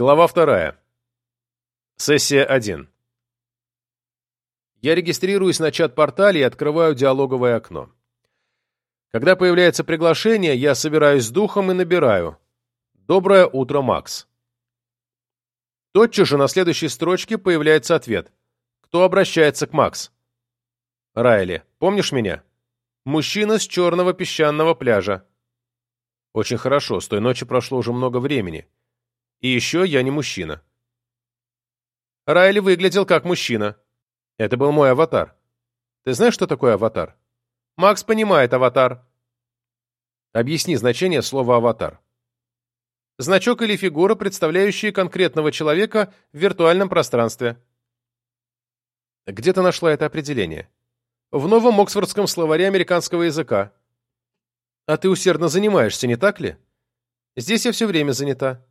Глава вторая. Сессия 1. Я регистрируюсь на чат-портале и открываю диалоговое окно. Когда появляется приглашение, я собираюсь с духом и набираю. «Доброе утро, Макс». Тотчас же на следующей строчке появляется ответ. Кто обращается к Макс? Райли. Помнишь меня? Мужчина с черного песчаного пляжа. Очень хорошо, с той ночи прошло уже много времени. И еще я не мужчина. Райли выглядел как мужчина. Это был мой аватар. Ты знаешь, что такое аватар? Макс понимает аватар. Объясни значение слова «аватар». Значок или фигура, представляющие конкретного человека в виртуальном пространстве. Где ты нашла это определение? В новом Оксфордском словаре американского языка. А ты усердно занимаешься, не так ли? Здесь я все время занята.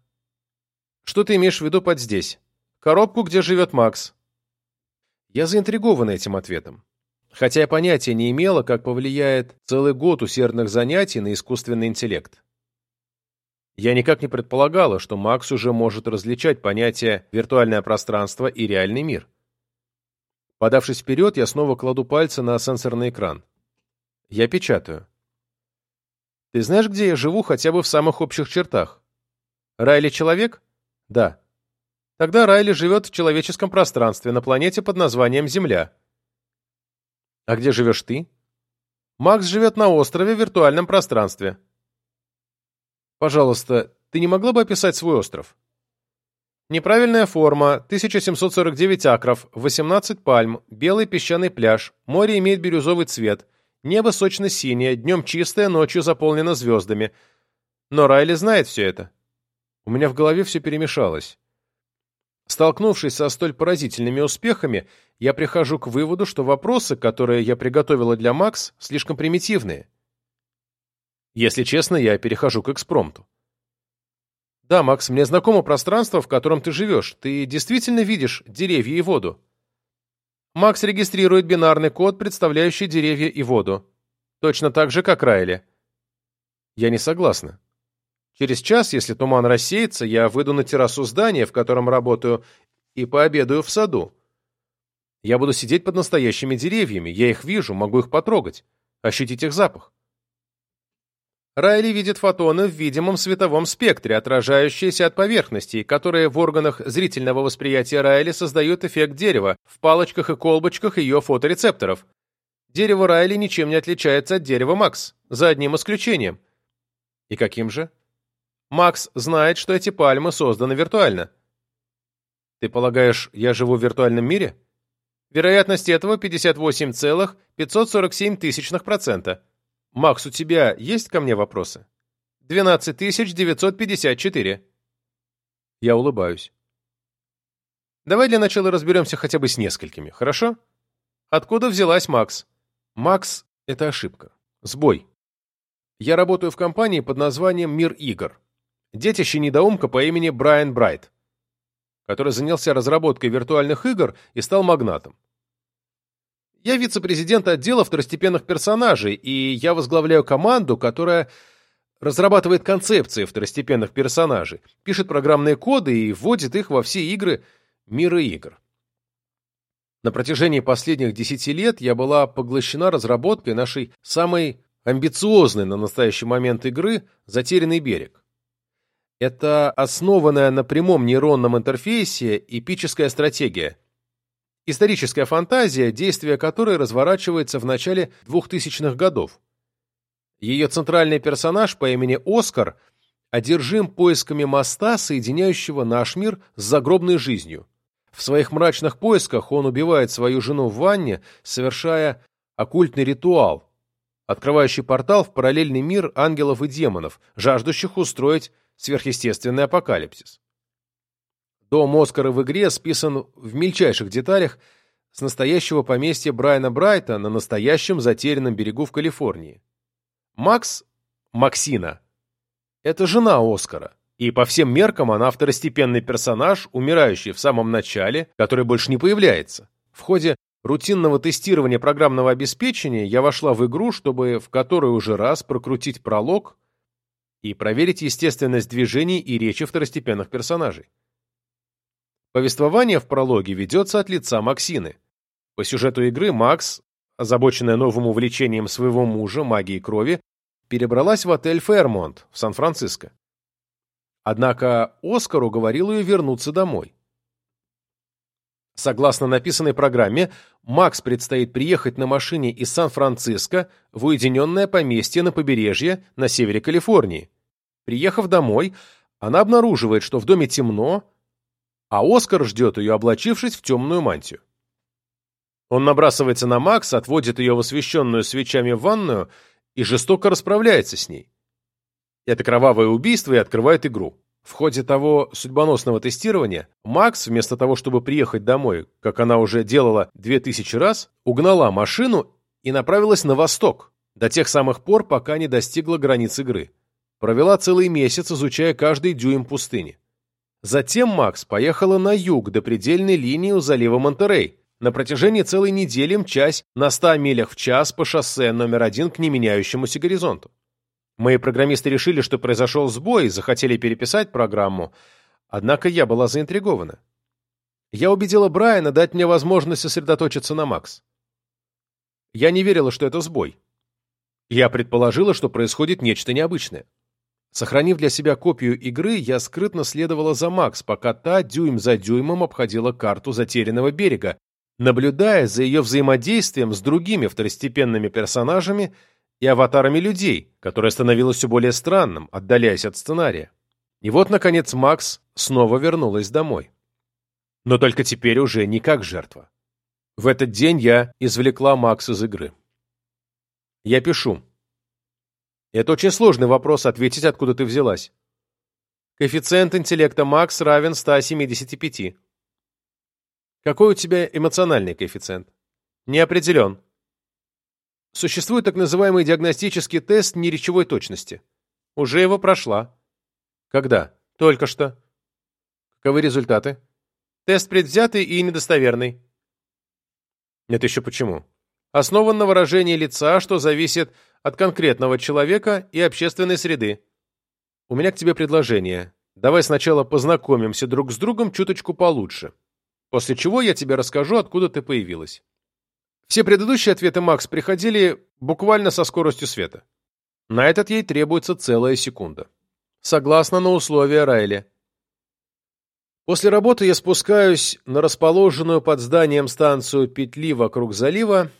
Что ты имеешь в виду под «здесь»? Коробку, где живет Макс. Я заинтригован этим ответом. Хотя я понятия не имела, как повлияет целый год усердных занятий на искусственный интеллект. Я никак не предполагала, что Макс уже может различать понятия «виртуальное пространство» и «реальный мир». Подавшись вперед, я снова кладу пальцы на сенсорный экран. Я печатаю. Ты знаешь, где я живу хотя бы в самых общих чертах? Райли человек? Да. Тогда Райли живет в человеческом пространстве на планете под названием Земля. А где живешь ты? Макс живет на острове в виртуальном пространстве. Пожалуйста, ты не могла бы описать свой остров? Неправильная форма, 1749 акров, 18 пальм, белый песчаный пляж, море имеет бирюзовый цвет, небо сочно-синее, днем чистое, ночью заполнено звездами. Но Райли знает все это. У меня в голове все перемешалось. Столкнувшись со столь поразительными успехами, я прихожу к выводу, что вопросы, которые я приготовила для Макс, слишком примитивные. Если честно, я перехожу к экспромту. Да, Макс, мне знакомо пространство, в котором ты живешь. Ты действительно видишь деревья и воду? Макс регистрирует бинарный код, представляющий деревья и воду. Точно так же, как Райли. Я не согласна. Через час, если туман рассеется, я выйду на террасу здания, в котором работаю, и пообедаю в саду. Я буду сидеть под настоящими деревьями, я их вижу, могу их потрогать, ощутить их запах. Райли видит фотоны в видимом световом спектре, отражающиеся от поверхностей, которые в органах зрительного восприятия Райли создают эффект дерева в палочках и колбочках ее фоторецепторов. Дерево Райли ничем не отличается от дерева Макс, за одним исключением. И каким же? Макс знает, что эти пальмы созданы виртуально. Ты полагаешь, я живу в виртуальном мире? Вероятность этого 58,547 тысячных процента. Макс, у тебя есть ко мне вопросы? 12954. Я улыбаюсь. Давай для начала разберемся хотя бы с несколькими, хорошо? Откуда взялась Макс? Макс — это ошибка. Сбой. Я работаю в компании под названием «Мир игр» детище недоумка по имени Брайан Брайт, который занялся разработкой виртуальных игр и стал магнатом. Я вице-президент отдела второстепенных персонажей, и я возглавляю команду, которая разрабатывает концепции второстепенных персонажей, пишет программные коды и вводит их во все игры мира игр. На протяжении последних десяти лет я была поглощена разработкой нашей самой амбициозной на настоящий момент игры «Затерянный берег». Это основанная на прямом нейронном интерфейсе эпическая стратегия. Историческая фантазия, действие которой разворачивается в начале 2000-х годов. Ее центральный персонаж по имени Оскар одержим поисками моста, соединяющего наш мир с загробной жизнью. В своих мрачных поисках он убивает свою жену в ванне, совершая оккультный ритуал, открывающий портал в параллельный мир ангелов и демонов, жаждущих устроить сверхъестественный апокалипсис. Дом Оскара в игре списан в мельчайших деталях с настоящего поместья Брайана Брайта на настоящем затерянном берегу в Калифорнии. Макс, Максина, это жена Оскара, и по всем меркам она второстепенный персонаж, умирающий в самом начале, который больше не появляется. В ходе рутинного тестирования программного обеспечения я вошла в игру, чтобы в которой уже раз прокрутить пролог и проверить естественность движений и речи второстепенных персонажей. Повествование в прологе ведется от лица Максины. По сюжету игры Макс, озабоченная новым увлечением своего мужа, магией крови, перебралась в отель «Фэрмонт» в Сан-Франциско. Однако Оскар уговорил ее вернуться домой. Согласно написанной программе, Макс предстоит приехать на машине из Сан-Франциско в уединенное поместье на побережье на севере Калифорнии. Приехав домой, она обнаруживает, что в доме темно, а Оскар ждет ее, облачившись в темную мантию. Он набрасывается на Макса, отводит ее в освещенную свечами ванную и жестоко расправляется с ней. Это кровавое убийство и открывает игру. В ходе того судьбоносного тестирования Макс, вместо того, чтобы приехать домой, как она уже делала две тысячи раз, угнала машину и направилась на восток, до тех самых пор, пока не достигла границ игры. Провела целый месяц, изучая каждый дюйм пустыни. Затем Макс поехала на юг до предельной линии у залива Монтерей, на протяжении целой недели мчась на 100 милях в час по шоссе номер один к неменяющемуся горизонту. Мои программисты решили, что произошел сбой и захотели переписать программу, однако я была заинтригована. Я убедила Брайана дать мне возможность сосредоточиться на Макс. Я не верила, что это сбой. Я предположила, что происходит нечто необычное. Сохранив для себя копию игры, я скрытно следовала за Макс, пока та дюйм за дюймом обходила карту затерянного берега, наблюдая за ее взаимодействием с другими второстепенными персонажами и аватарами людей, которое становилось все более странным, отдаляясь от сценария. И вот, наконец, Макс снова вернулась домой. Но только теперь уже не как жертва. В этот день я извлекла Макс из игры. Я пишу. Это очень сложный вопрос, ответить, откуда ты взялась. Коэффициент интеллекта Макс равен 175. Какой у тебя эмоциональный коэффициент? Не определен. Существует так называемый диагностический тест неречевой точности. Уже его прошла. Когда? Только что. Каковы результаты? Тест предвзятый и недостоверный. Это еще почему? Основан на выражении лица, что зависит от конкретного человека и общественной среды. У меня к тебе предложение. Давай сначала познакомимся друг с другом чуточку получше. После чего я тебе расскажу, откуда ты появилась. Все предыдущие ответы Макс приходили буквально со скоростью света. На этот ей требуется целая секунда. Согласно на условия Райли. После работы я спускаюсь на расположенную под зданием станцию петли вокруг залива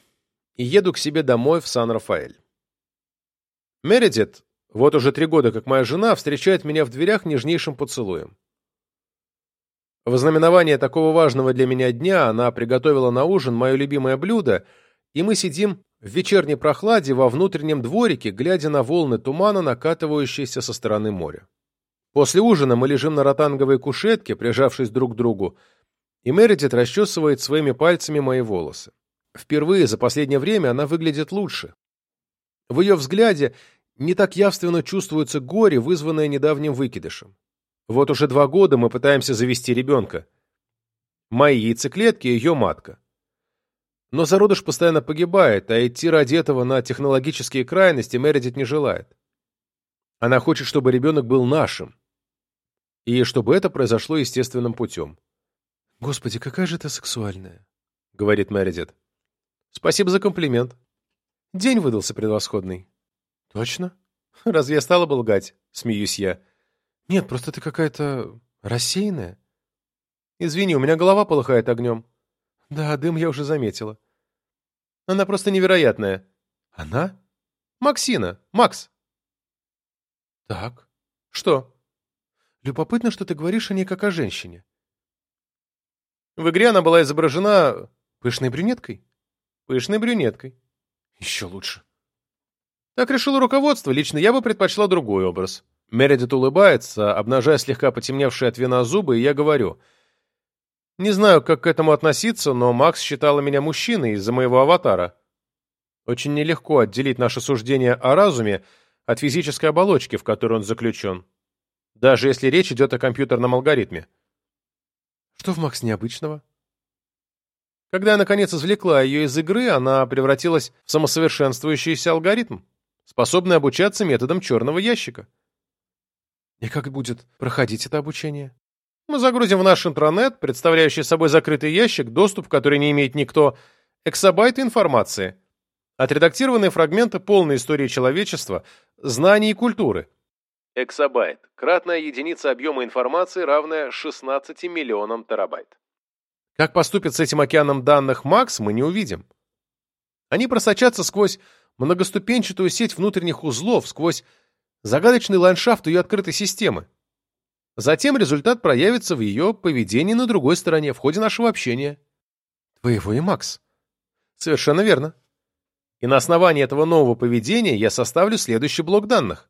и еду к себе домой в Сан-Рафаэль. Мередит, вот уже три года как моя жена, встречает меня в дверях нежнейшим поцелуем. В знаменование такого важного для меня дня она приготовила на ужин мое любимое блюдо, и мы сидим в вечерней прохладе во внутреннем дворике, глядя на волны тумана, накатывающиеся со стороны моря. После ужина мы лежим на ротанговой кушетке, прижавшись друг к другу, и Мередит расчесывает своими пальцами мои волосы. Впервые за последнее время она выглядит лучше. В ее взгляде не так явственно чувствуется горе, вызванное недавним выкидышем. Вот уже два года мы пытаемся завести ребенка. Мои яйцеклетки – ее матка. Но зародыш постоянно погибает, а идти ради этого на технологические крайности Мередит не желает. Она хочет, чтобы ребенок был нашим. И чтобы это произошло естественным путем. «Господи, какая же ты сексуальная», — говорит Мередит. «Спасибо за комплимент. День выдался превосходный». «Точно? Разве я стала бы лгать?» — смеюсь я. Нет, просто ты какая-то рассеянная. Извини, у меня голова полыхает огнем. Да, дым я уже заметила. Она просто невероятная. Она? Максина. Макс. Так. Что? Любопытно, что ты говоришь о ней как о женщине. В игре она была изображена пышной брюнеткой. Пышной брюнеткой. Еще лучше. Так решило руководство. Лично я бы предпочла другой образ. Мередит улыбается, обнажая слегка потемневшие от вина зубы, и я говорю. Не знаю, как к этому относиться, но Макс считала меня мужчиной из-за моего аватара. Очень нелегко отделить наше суждение о разуме от физической оболочки, в которой он заключен. Даже если речь идет о компьютерном алгоритме. Что в Макс необычного? Когда я, наконец, извлекла ее из игры, она превратилась в самосовершенствующийся алгоритм, способный обучаться методом черного ящика. И как будет проходить это обучение? Мы загрузим в наш интранет, представляющий собой закрытый ящик, доступ, который не имеет никто, эксабайты информации, отредактированные фрагменты полной истории человечества, знаний и культуры. Эксабайт – кратная единица объема информации, равная 16 миллионам терабайт. Как поступит с этим океаном данных Макс, мы не увидим. Они просочатся сквозь многоступенчатую сеть внутренних узлов, сквозь загадочный ландшафт ее открытой системы. Затем результат проявится в ее поведении на другой стороне, в ходе нашего общения. Твоего и Макс. Совершенно верно. И на основании этого нового поведения я составлю следующий блок данных.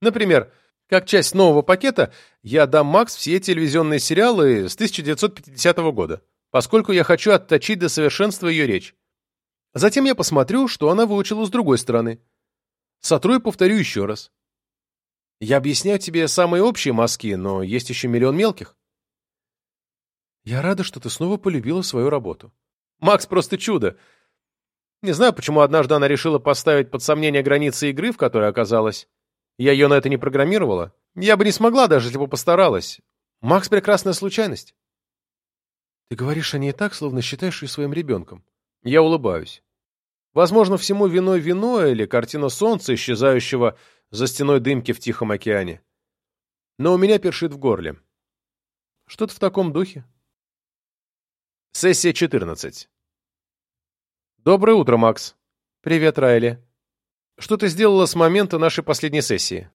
Например, как часть нового пакета я дам Макс все телевизионные сериалы с 1950 года, поскольку я хочу отточить до совершенства ее речь. Затем я посмотрю, что она выучила с другой стороны. Сотру и повторю еще раз. Я объясняю тебе самые общие мазки, но есть еще миллион мелких. Я рада, что ты снова полюбила свою работу. Макс просто чудо. Не знаю, почему однажды она решила поставить под сомнение границы игры, в которой оказалась. Я ее на это не программировала. Я бы не смогла, даже если бы постаралась. Макс — прекрасная случайность. Ты говоришь о ней так, словно считаешь ее своим ребенком. Я улыбаюсь. Возможно, всему виной вино или картина солнца, исчезающего за стеной дымки в Тихом океане. Но у меня першит в горле. Что-то в таком духе. Сессия 14. Доброе утро, Макс. Привет, Райли. Что ты сделала с момента нашей последней сессии?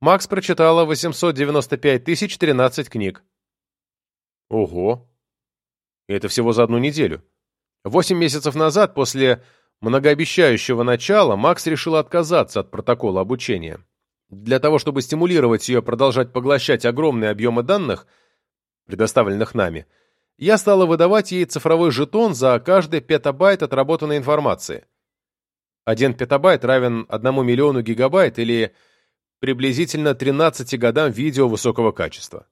Макс прочитала 895 тысяч 13 книг. Ого. Это всего за одну неделю. Восемь месяцев назад, после многообещающего начала Макс решил отказаться от протокола обучения. Для того, чтобы стимулировать ее продолжать поглощать огромные объемы данных, предоставленных нами, я стала выдавать ей цифровой жетон за каждый петабайт отработанной информации. Один петабайт равен 1 миллиону гигабайт или приблизительно 13 годам видео высокого качества.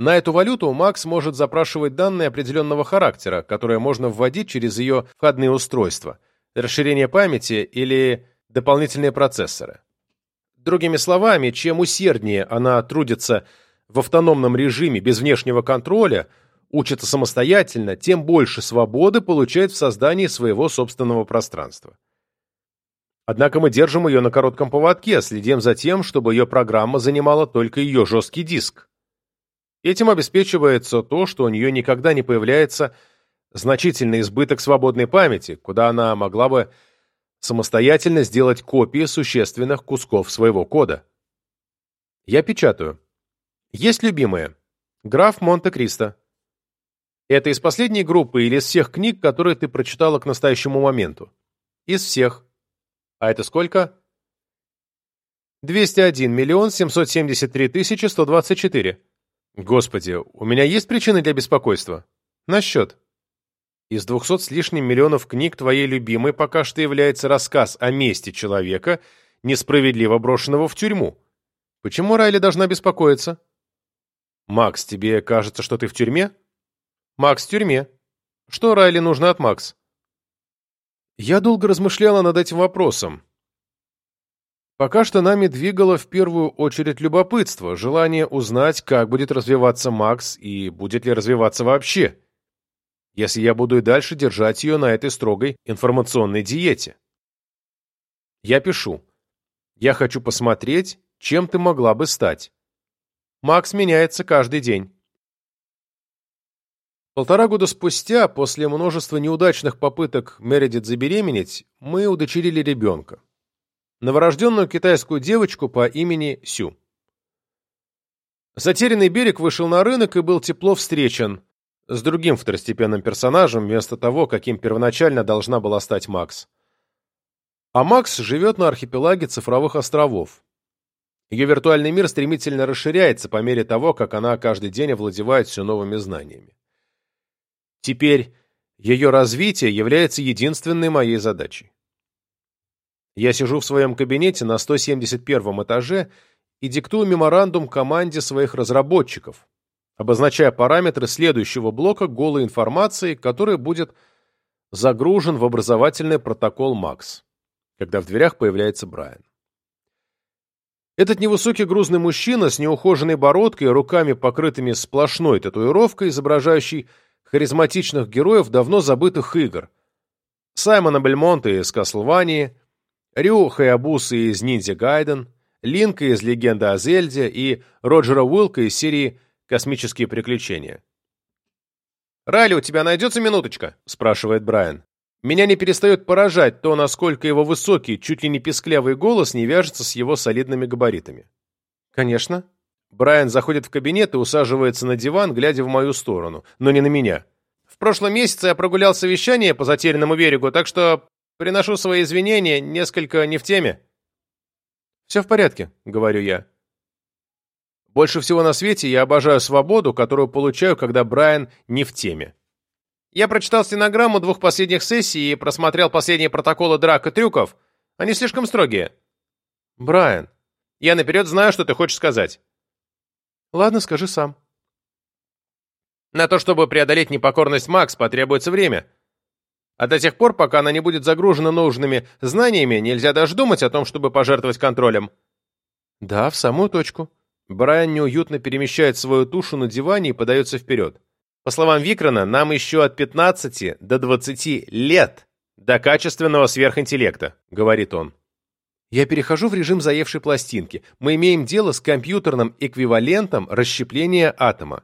На эту валюту Макс может запрашивать данные определенного характера, которые можно вводить через ее входные устройства, расширение памяти или дополнительные процессоры. Другими словами, чем усерднее она трудится в автономном режиме без внешнего контроля, учится самостоятельно, тем больше свободы получает в создании своего собственного пространства. Однако мы держим ее на коротком поводке, следим за тем, чтобы ее программа занимала только ее жесткий диск. Этим обеспечивается то, что у нее никогда не появляется значительный избыток свободной памяти, куда она могла бы самостоятельно сделать копии существенных кусков своего кода. Я печатаю. Есть любимые. Граф Монте-Кристо. Это из последней группы или из всех книг, которые ты прочитала к настоящему моменту? Из всех. А это сколько? 201 миллион 773 тысячи 124. Господи, у меня есть причины для беспокойства? Насчет. Из двухсот с лишним миллионов книг твоей любимой пока что является рассказ о месте человека, несправедливо брошенного в тюрьму. Почему Райли должна беспокоиться? Макс, тебе кажется, что ты в тюрьме? Макс в тюрьме. Что Райли нужно от Макс? Я долго размышляла над этим вопросом. Пока что нами двигало в первую очередь любопытство, желание узнать, как будет развиваться Макс и будет ли развиваться вообще, если я буду и дальше держать ее на этой строгой информационной диете. Я пишу. Я хочу посмотреть, чем ты могла бы стать. Макс меняется каждый день. Полтора года спустя, после множества неудачных попыток Мередит забеременеть, мы удочерили ребенка новорожденную китайскую девочку по имени Сю. Затерянный берег вышел на рынок и был тепло встречен с другим второстепенным персонажем вместо того, каким первоначально должна была стать Макс. А Макс живет на архипелаге цифровых островов. Ее виртуальный мир стремительно расширяется по мере того, как она каждый день овладевает все новыми знаниями. Теперь ее развитие является единственной моей задачей. Я сижу в своем кабинете на 171 этаже и диктую меморандум команде своих разработчиков, обозначая параметры следующего блока голой информации, который будет загружен в образовательный протокол MAX, когда в дверях появляется Брайан. Этот невысокий грузный мужчина с неухоженной бородкой и руками, покрытыми сплошной татуировкой, изображающий харизматичных героев давно забытых игр. Саймона Бельмонта из Каслвании, Рю Хаябуса из Ниндзя Гайден, Линка из Легенды о Зельде и Роджера Уилка из серии «Космические приключения». «Райли, у тебя найдется минуточка?» – спрашивает Брайан. Меня не перестает поражать то, насколько его высокий, чуть ли не писклявый голос не вяжется с его солидными габаритами. «Конечно». Брайан заходит в кабинет и усаживается на диван, глядя в мою сторону, но не на меня. «В прошлом месяце я прогулял совещание по затерянному берегу, так что приношу свои извинения, несколько не в теме». «Все в порядке», — говорю я. Больше всего на свете я обожаю свободу, которую получаю, когда Брайан не в теме. Я прочитал стенограмму двух последних сессий и просмотрел последние протоколы драк и трюков. Они слишком строгие. Брайан, я наперед знаю, что ты хочешь сказать. Ладно, скажи сам. На то, чтобы преодолеть непокорность Макс, потребуется время. А до тех пор, пока она не будет загружена нужными знаниями, нельзя даже думать о том, чтобы пожертвовать контролем. Да, в самую точку. Брайан неуютно перемещает свою тушу на диване и подается вперед. По словам Викрона, нам еще от 15 до 20 лет до качественного сверхинтеллекта, говорит он. Я перехожу в режим заевшей пластинки. Мы имеем дело с компьютерным эквивалентом расщепления атома.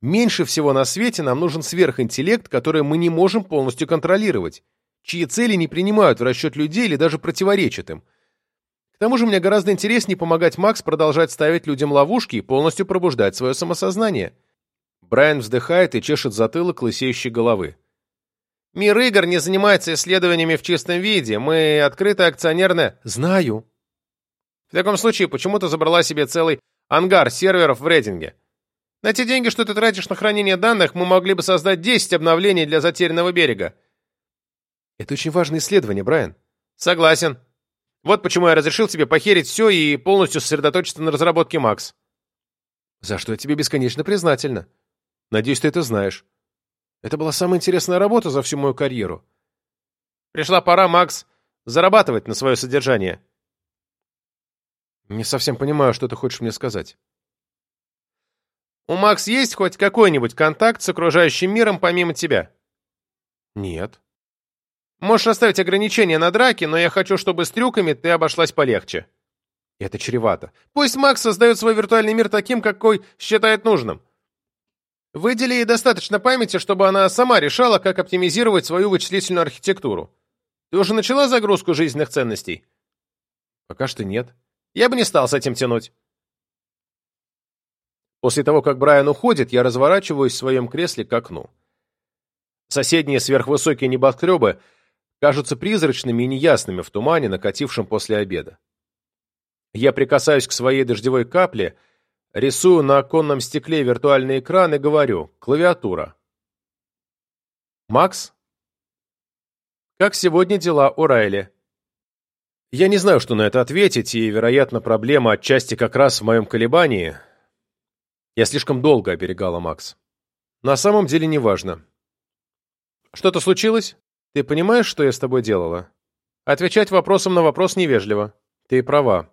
Меньше всего на свете нам нужен сверхинтеллект, который мы не можем полностью контролировать, чьи цели не принимают в расчет людей или даже противоречат им. К тому же мне гораздо интереснее помогать Макс продолжать ставить людям ловушки и полностью пробуждать свое самосознание. Брайан вздыхает и чешет затылок лысеющей головы. «Мир игр не занимается исследованиями в чистом виде. Мы открытое акционерное...» «Знаю». «В таком случае, почему ты забрала себе целый ангар серверов в рейтинге? На те деньги, что ты тратишь на хранение данных, мы могли бы создать 10 обновлений для затерянного берега». «Это очень важное исследование, Брайан». «Согласен. Вот почему я разрешил тебе похерить все и полностью сосредоточиться на разработке Макс». «За что я тебе бесконечно признательна. Надеюсь, ты это знаешь. Это была самая интересная работа за всю мою карьеру. Пришла пора, Макс, зарабатывать на свое содержание. Не совсем понимаю, что ты хочешь мне сказать. У Макс есть хоть какой-нибудь контакт с окружающим миром помимо тебя? Нет. Можешь оставить ограничения на драки, но я хочу, чтобы с трюками ты обошлась полегче. Это чревато. Пусть Макс создает свой виртуальный мир таким, какой считает нужным. Выдели ей достаточно памяти, чтобы она сама решала, как оптимизировать свою вычислительную архитектуру. Ты уже начала загрузку жизненных ценностей? Пока что нет. Я бы не стал с этим тянуть. После того, как Брайан уходит, я разворачиваюсь в своем кресле к окну. Соседние сверхвысокие небоскребы кажутся призрачными и неясными в тумане, накатившем после обеда. Я прикасаюсь к своей дождевой капле — Рисую на оконном стекле виртуальный экран и говорю «Клавиатура». «Макс?» «Как сегодня дела у Райли?» Я не знаю, что на это ответить, и, вероятно, проблема отчасти как раз в моем колебании. Я слишком долго оберегала Макс. На самом деле неважно. Что-то случилось? Ты понимаешь, что я с тобой делала? Отвечать вопросом на вопрос невежливо. Ты права.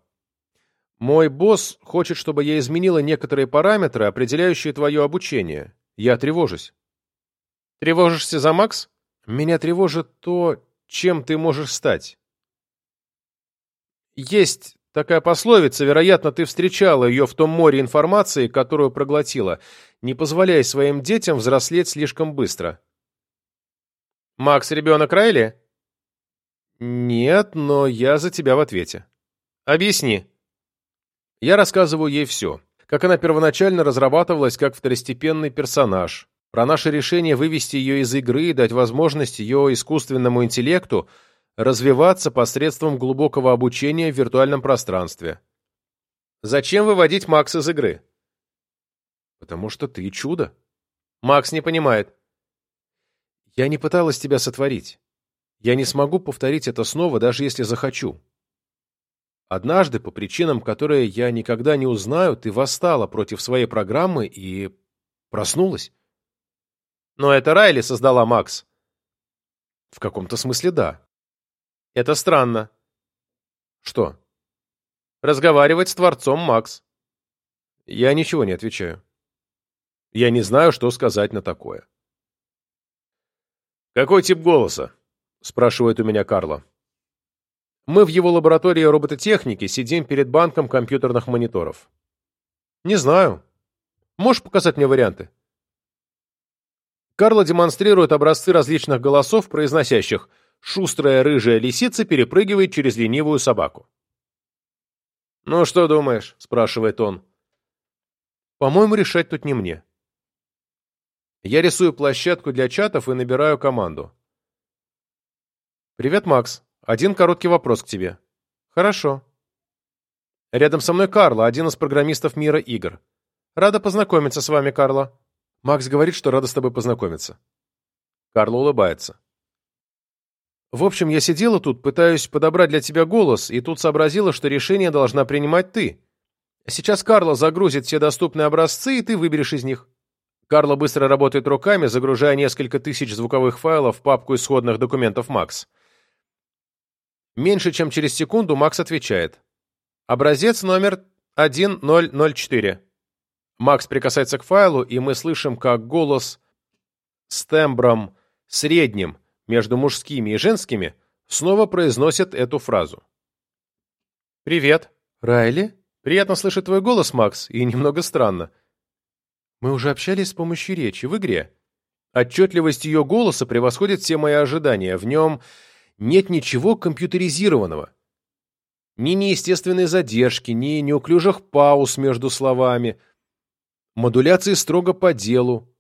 Мой босс хочет, чтобы я изменила некоторые параметры, определяющие твое обучение. Я тревожусь. Тревожишься за Макс? Меня тревожит то, чем ты можешь стать. Есть такая пословица, вероятно, ты встречала ее в том море информации, которую проглотила. Не позволяй своим детям взрослеть слишком быстро. Макс ребенок Райли? Нет, но я за тебя в ответе. Объясни. Я рассказываю ей все. Как она первоначально разрабатывалась как второстепенный персонаж, про наше решение вывести ее из игры и дать возможность ее искусственному интеллекту развиваться посредством глубокого обучения в виртуальном пространстве. Зачем выводить Макс из игры? Потому что ты чудо. Макс не понимает. Я не пыталась тебя сотворить. Я не смогу повторить это снова, даже если захочу. Однажды, по причинам, которые я никогда не узнаю, ты восстала против своей программы и проснулась. Но это Райли создала Макс. В каком-то смысле да. Это странно. Что? разговаривать с Творцом Макс. Я ничего не отвечаю. Я не знаю, что сказать на такое. «Какой тип голоса?» — спрашивает у меня Карло. Мы в его лаборатории робототехники сидим перед банком компьютерных мониторов. Не знаю. Можешь показать мне варианты? Карло демонстрирует образцы различных голосов, произносящих «шустрая рыжая лисица перепрыгивает через ленивую собаку». «Ну, что думаешь?» — спрашивает он. «По-моему, решать тут не мне». Я рисую площадку для чатов и набираю команду. «Привет, Макс. Один короткий вопрос к тебе. Хорошо. Рядом со мной Карла, один из программистов мира игр. Рада познакомиться с вами, Карла. Макс говорит, что рада с тобой познакомиться. Карла улыбается. В общем, я сидела тут, пытаюсь подобрать для тебя голос, и тут сообразила, что решение должна принимать ты. Сейчас Карла загрузит все доступные образцы, и ты выберешь из них. Карла быстро работает руками, загружая несколько тысяч звуковых файлов в папку исходных документов Макс. Меньше чем через секунду Макс отвечает. Образец номер 1004. Макс прикасается к файлу, и мы слышим, как голос с тембром средним между мужскими и женскими снова произносит эту фразу. «Привет, Райли. Приятно слышать твой голос, Макс, и немного странно. Мы уже общались с помощью речи в игре. Отчетливость ее голоса превосходит все мои ожидания. В нем нет ничего компьютеризированного. Ни неестественной задержки, ни неуклюжих пауз между словами. Модуляции строго по делу.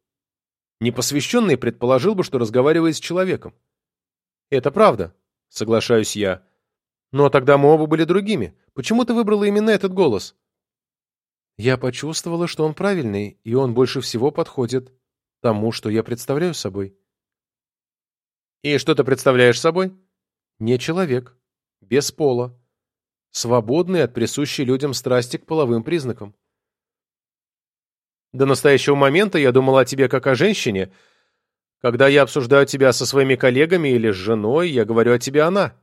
Непосвященный предположил бы, что разговаривает с человеком. Это правда, соглашаюсь я. Но тогда мы оба были другими. Почему ты выбрала именно этот голос? Я почувствовала, что он правильный, и он больше всего подходит тому, что я представляю собой. И что ты представляешь собой? Не человек, без пола, свободный от присущей людям страсти к половым признакам. До настоящего момента я думала о тебе как о женщине. Когда я обсуждаю тебя со своими коллегами или с женой, я говорю о тебе она.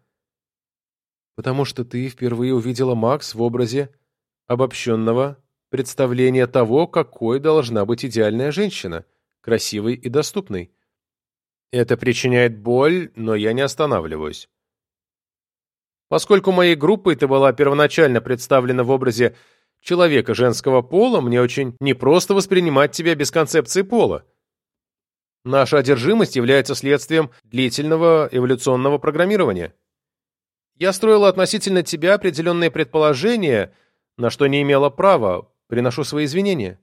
Потому что ты впервые увидела Макс в образе обобщенного представления того, какой должна быть идеальная женщина, красивой и доступной. Это причиняет боль, но я не останавливаюсь. Поскольку моей группой ты была первоначально представлена в образе человека женского пола, мне очень непросто воспринимать тебя без концепции пола. Наша одержимость является следствием длительного эволюционного программирования. Я строила относительно тебя определенные предположения, на что не имела права, приношу свои извинения.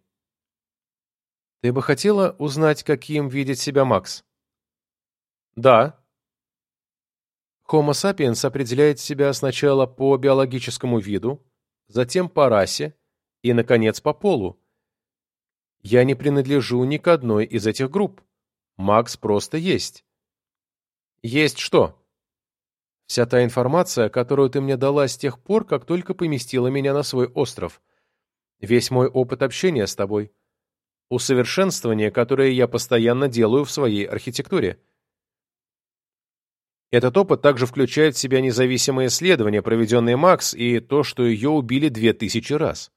Ты бы хотела узнать, каким видит себя Макс? Да, Homo sapiens определяет себя сначала по биологическому виду, затем по расе и, наконец, по полу. Я не принадлежу ни к одной из этих групп. Макс просто есть. Есть что? Вся та информация, которую ты мне дала с тех пор, как только поместила меня на свой остров. Весь мой опыт общения с тобой. Усовершенствование, которое я постоянно делаю в своей архитектуре. Этот опыт также включает в себя независимые исследования, проведенные Макс, и то, что ее убили две тысячи раз.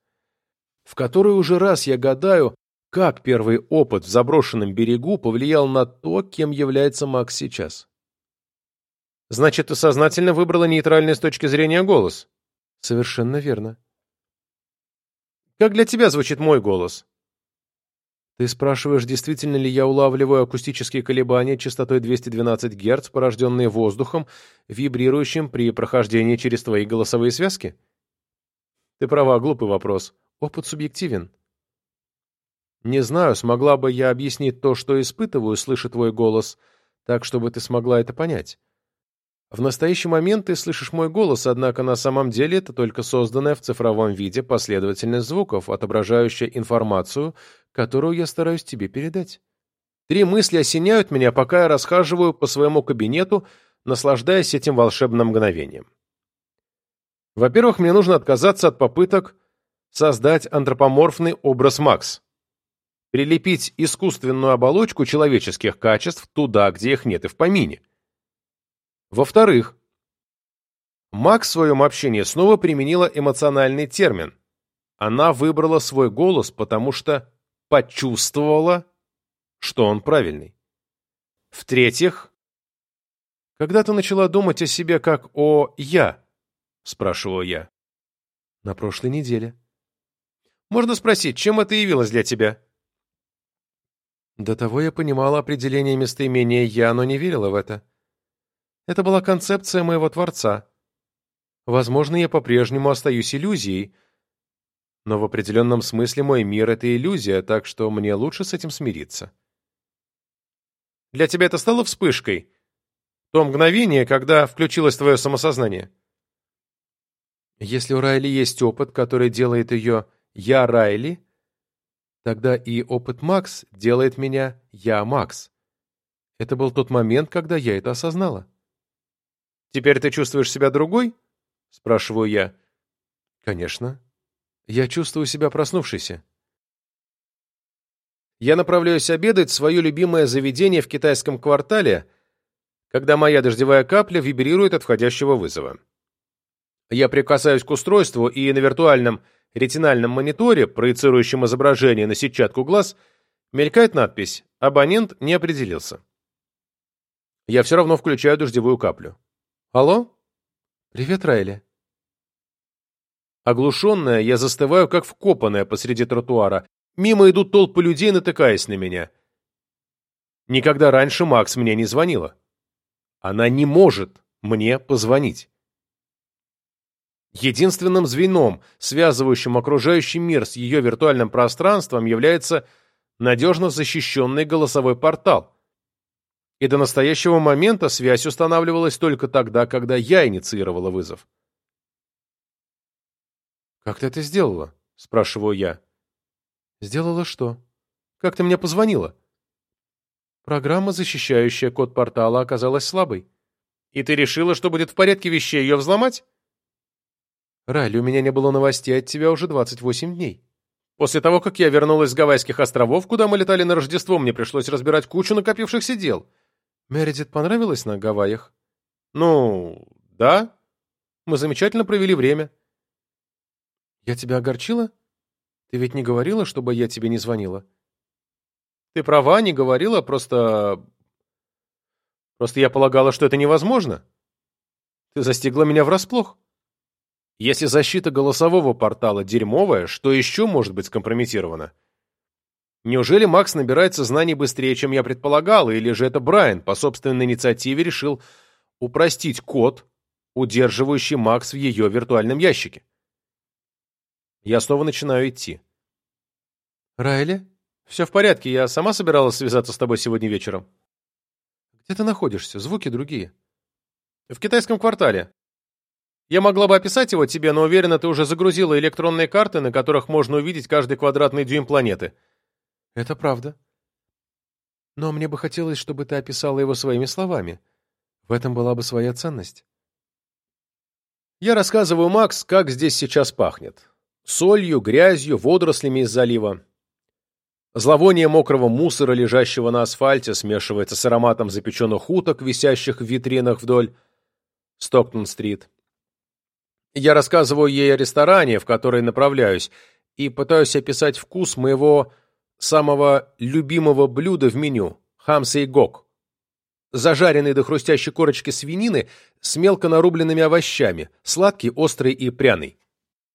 В который уже раз я гадаю, как первый опыт в заброшенном берегу повлиял на то, кем является Макс сейчас. Значит, ты сознательно выбрала нейтральный с точки зрения голос? Совершенно верно. Как для тебя звучит мой голос? Ты спрашиваешь, действительно ли я улавливаю акустические колебания частотой 212 Гц, порожденные воздухом, вибрирующим при прохождении через твои голосовые связки? Ты права, глупый вопрос. Опыт субъективен. Не знаю, смогла бы я объяснить то, что испытываю, слыша твой голос, так, чтобы ты смогла это понять. В настоящий момент ты слышишь мой голос, однако на самом деле это только созданная в цифровом виде последовательность звуков, отображающая информацию, которую я стараюсь тебе передать. Три мысли осеняют меня, пока я расхаживаю по своему кабинету, наслаждаясь этим волшебным мгновением. Во-первых, мне нужно отказаться от попыток создать антропоморфный образ Макс. Прилепить искусственную оболочку человеческих качеств туда, где их нет и в помине. Во-вторых, Макс в своем общении снова применила эмоциональный термин. Она выбрала свой голос, потому что почувствовала, что он правильный. В-третьих, когда ты начала думать о себе как о «я», спрашивал я. На прошлой неделе. Можно спросить, чем это явилось для тебя? До того я понимала определение местоимения «я», но не верила в это. Это была концепция моего Творца. Возможно, я по-прежнему остаюсь иллюзией, но в определенном смысле мой мир — это иллюзия, так что мне лучше с этим смириться. Для тебя это стало вспышкой? То мгновение, когда включилось твое самосознание? Если у Райли есть опыт, который делает ее «я Райли», тогда и опыт Макс делает меня «я Макс». Это был тот момент, когда я это осознала. «Теперь ты чувствуешь себя другой?» — спрашиваю я. «Конечно. Я чувствую себя проснувшейся. Я направляюсь обедать в свое любимое заведение в китайском квартале, когда моя дождевая капля вибрирует от входящего вызова. Я прикасаюсь к устройству, и на виртуальном ретинальном мониторе, проецирующем изображение на сетчатку глаз, мелькает надпись «Абонент не определился». Я все равно включаю дождевую каплю. «Алло? Привет, Райли». Оглушенная, я застываю, как вкопанная посреди тротуара, Мимо идут толпы людей, натыкаясь на меня. Никогда раньше Макс мне не звонила. Она не может мне позвонить. Единственным звеном, связывающим окружающий мир с ее виртуальным пространством, является надежно защищенный голосовой портал. И до настоящего момента связь устанавливалась только тогда, когда я инициировала вызов. «Как ты это сделала?» – спрашиваю я. Сделала что? Как ты мне позвонила? Программа, защищающая код портала, оказалась слабой. И ты решила, что будет в порядке вещей ее взломать? Райли, у меня не было новостей от тебя уже 28 дней. После того, как я вернулась с Гавайских островов, куда мы летали на Рождество, мне пришлось разбирать кучу накопившихся дел. Мередит понравилось на Гавайях? Ну, да. Мы замечательно провели время. Я тебя огорчила? Ты ведь не говорила, чтобы я тебе не звонила? Ты права, не говорила, просто... Просто я полагала, что это невозможно. Ты застигла меня врасплох. Если защита голосового портала дерьмовая, что еще может быть скомпрометировано? Неужели Макс набирается знаний быстрее, чем я предполагал, или же это Брайан по собственной инициативе решил упростить код, удерживающий Макс в ее виртуальном ящике? Я снова начинаю идти. «Райли? Все в порядке, я сама собиралась связаться с тобой сегодня вечером». «Где ты находишься? Звуки другие». «В китайском квартале. Я могла бы описать его тебе, но уверена, ты уже загрузила электронные карты, на которых можно увидеть каждый квадратный дюйм планеты». «Это правда. Но мне бы хотелось, чтобы ты описала его своими словами. В этом была бы своя ценность». Я рассказываю Макс, как здесь сейчас пахнет солью, грязью, водорослями из залива. Зловоние мокрого мусора, лежащего на асфальте, смешивается с ароматом запеченных уток, висящих в витринах вдоль Стоктон-стрит. Я рассказываю ей о ресторане, в который направляюсь, и пытаюсь описать вкус моего самого любимого блюда в меню – хамса и гок. Зажаренный до хрустящей корочки свинины с мелко нарубленными овощами, сладкий, острый и пряный.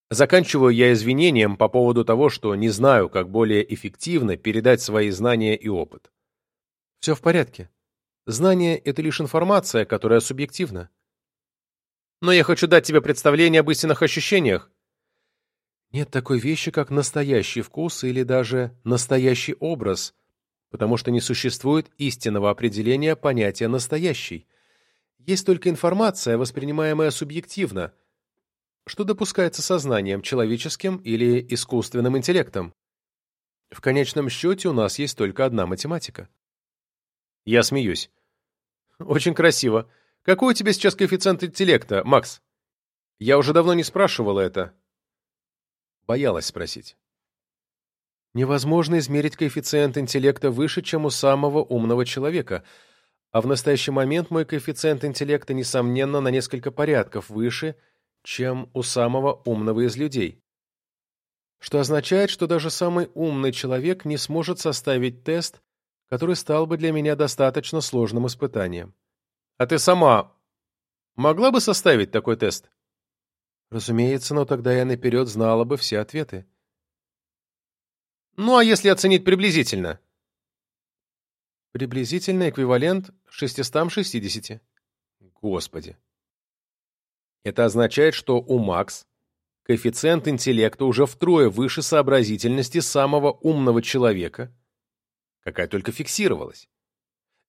Заканчиваю я извинением по поводу того, что не знаю, как более эффективно передать свои знания и опыт. Все в порядке. Знание — это лишь информация, которая субъективна. Но я хочу дать тебе представление об истинных ощущениях. Нет такой вещи, как настоящий вкус или даже настоящий образ, потому что не существует истинного определения понятия «настоящий». Есть только информация, воспринимаемая субъективно — что допускается сознанием, человеческим или искусственным интеллектом. В конечном счете у нас есть только одна математика. Я смеюсь. Очень красиво. Какой у тебя сейчас коэффициент интеллекта, Макс? Я уже давно не спрашивала это. Боялась спросить. Невозможно измерить коэффициент интеллекта выше, чем у самого умного человека. а в настоящий момент мой коэффициент интеллекта, несомненно, на несколько порядков выше, чем у самого умного из людей. Что означает, что даже самый умный человек не сможет составить тест, который стал бы для меня достаточно сложным испытанием. А ты сама могла бы составить такой тест? Разумеется, но тогда я наперед знала бы все ответы. Ну, а если оценить приблизительно? Приблизительно эквивалент 660. Господи. Это означает, что у Макс коэффициент интеллекта уже втрое выше сообразительности самого умного человека, какая только фиксировалась.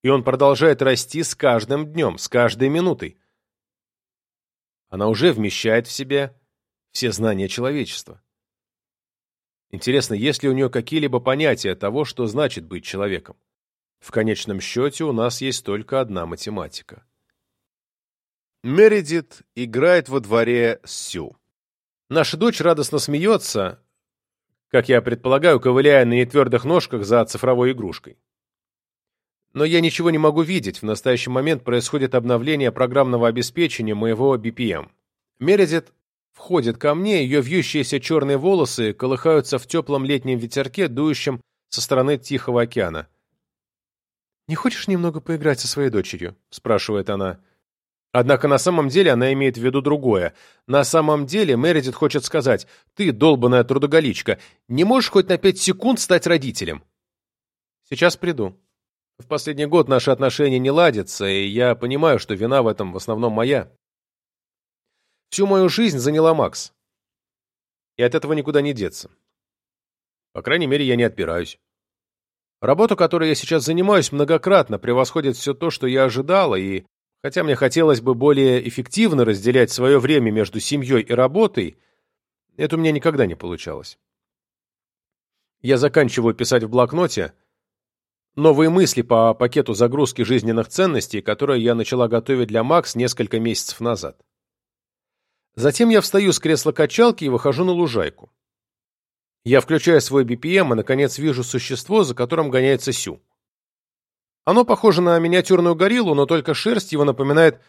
И он продолжает расти с каждым днем, с каждой минутой. Она уже вмещает в себе все знания человечества. Интересно, есть ли у нее какие-либо понятия того, что значит быть человеком? В конечном счете у нас есть только одна математика. Мередит играет во дворе Сю. Наша дочь радостно смеется, как я предполагаю, ковыляя на нетвердых ножках за цифровой игрушкой. Но я ничего не могу видеть, в настоящий момент происходит обновление программного обеспечения моего BPM. Мередит входит ко мне, ее вьющиеся черные волосы колыхаются в теплом летнем ветерке, дующем со стороны Тихого океана. «Не хочешь немного поиграть со своей дочерью?» – спрашивает она. Однако на самом деле она имеет в виду другое. На самом деле Мередит хочет сказать, ты, долбанная трудоголичка, не можешь хоть на пять секунд стать родителем? Сейчас приду. В последний год наши отношения не ладятся, и я понимаю, что вина в этом в основном моя. Всю мою жизнь заняла Макс. И от этого никуда не деться. По крайней мере, я не отпираюсь. Работа, которой я сейчас занимаюсь, многократно превосходит все то, что я ожидала, и Хотя мне хотелось бы более эффективно разделять свое время между семьей и работой, это у меня никогда не получалось. Я заканчиваю писать в блокноте новые мысли по пакету загрузки жизненных ценностей, которые я начала готовить для Макс несколько месяцев назад. Затем я встаю с кресла-качалки и выхожу на лужайку. Я включаю свой BPM и, наконец, вижу существо, за которым гоняется Сю. Оно похоже на миниатюрную гориллу, но только шерсть его напоминает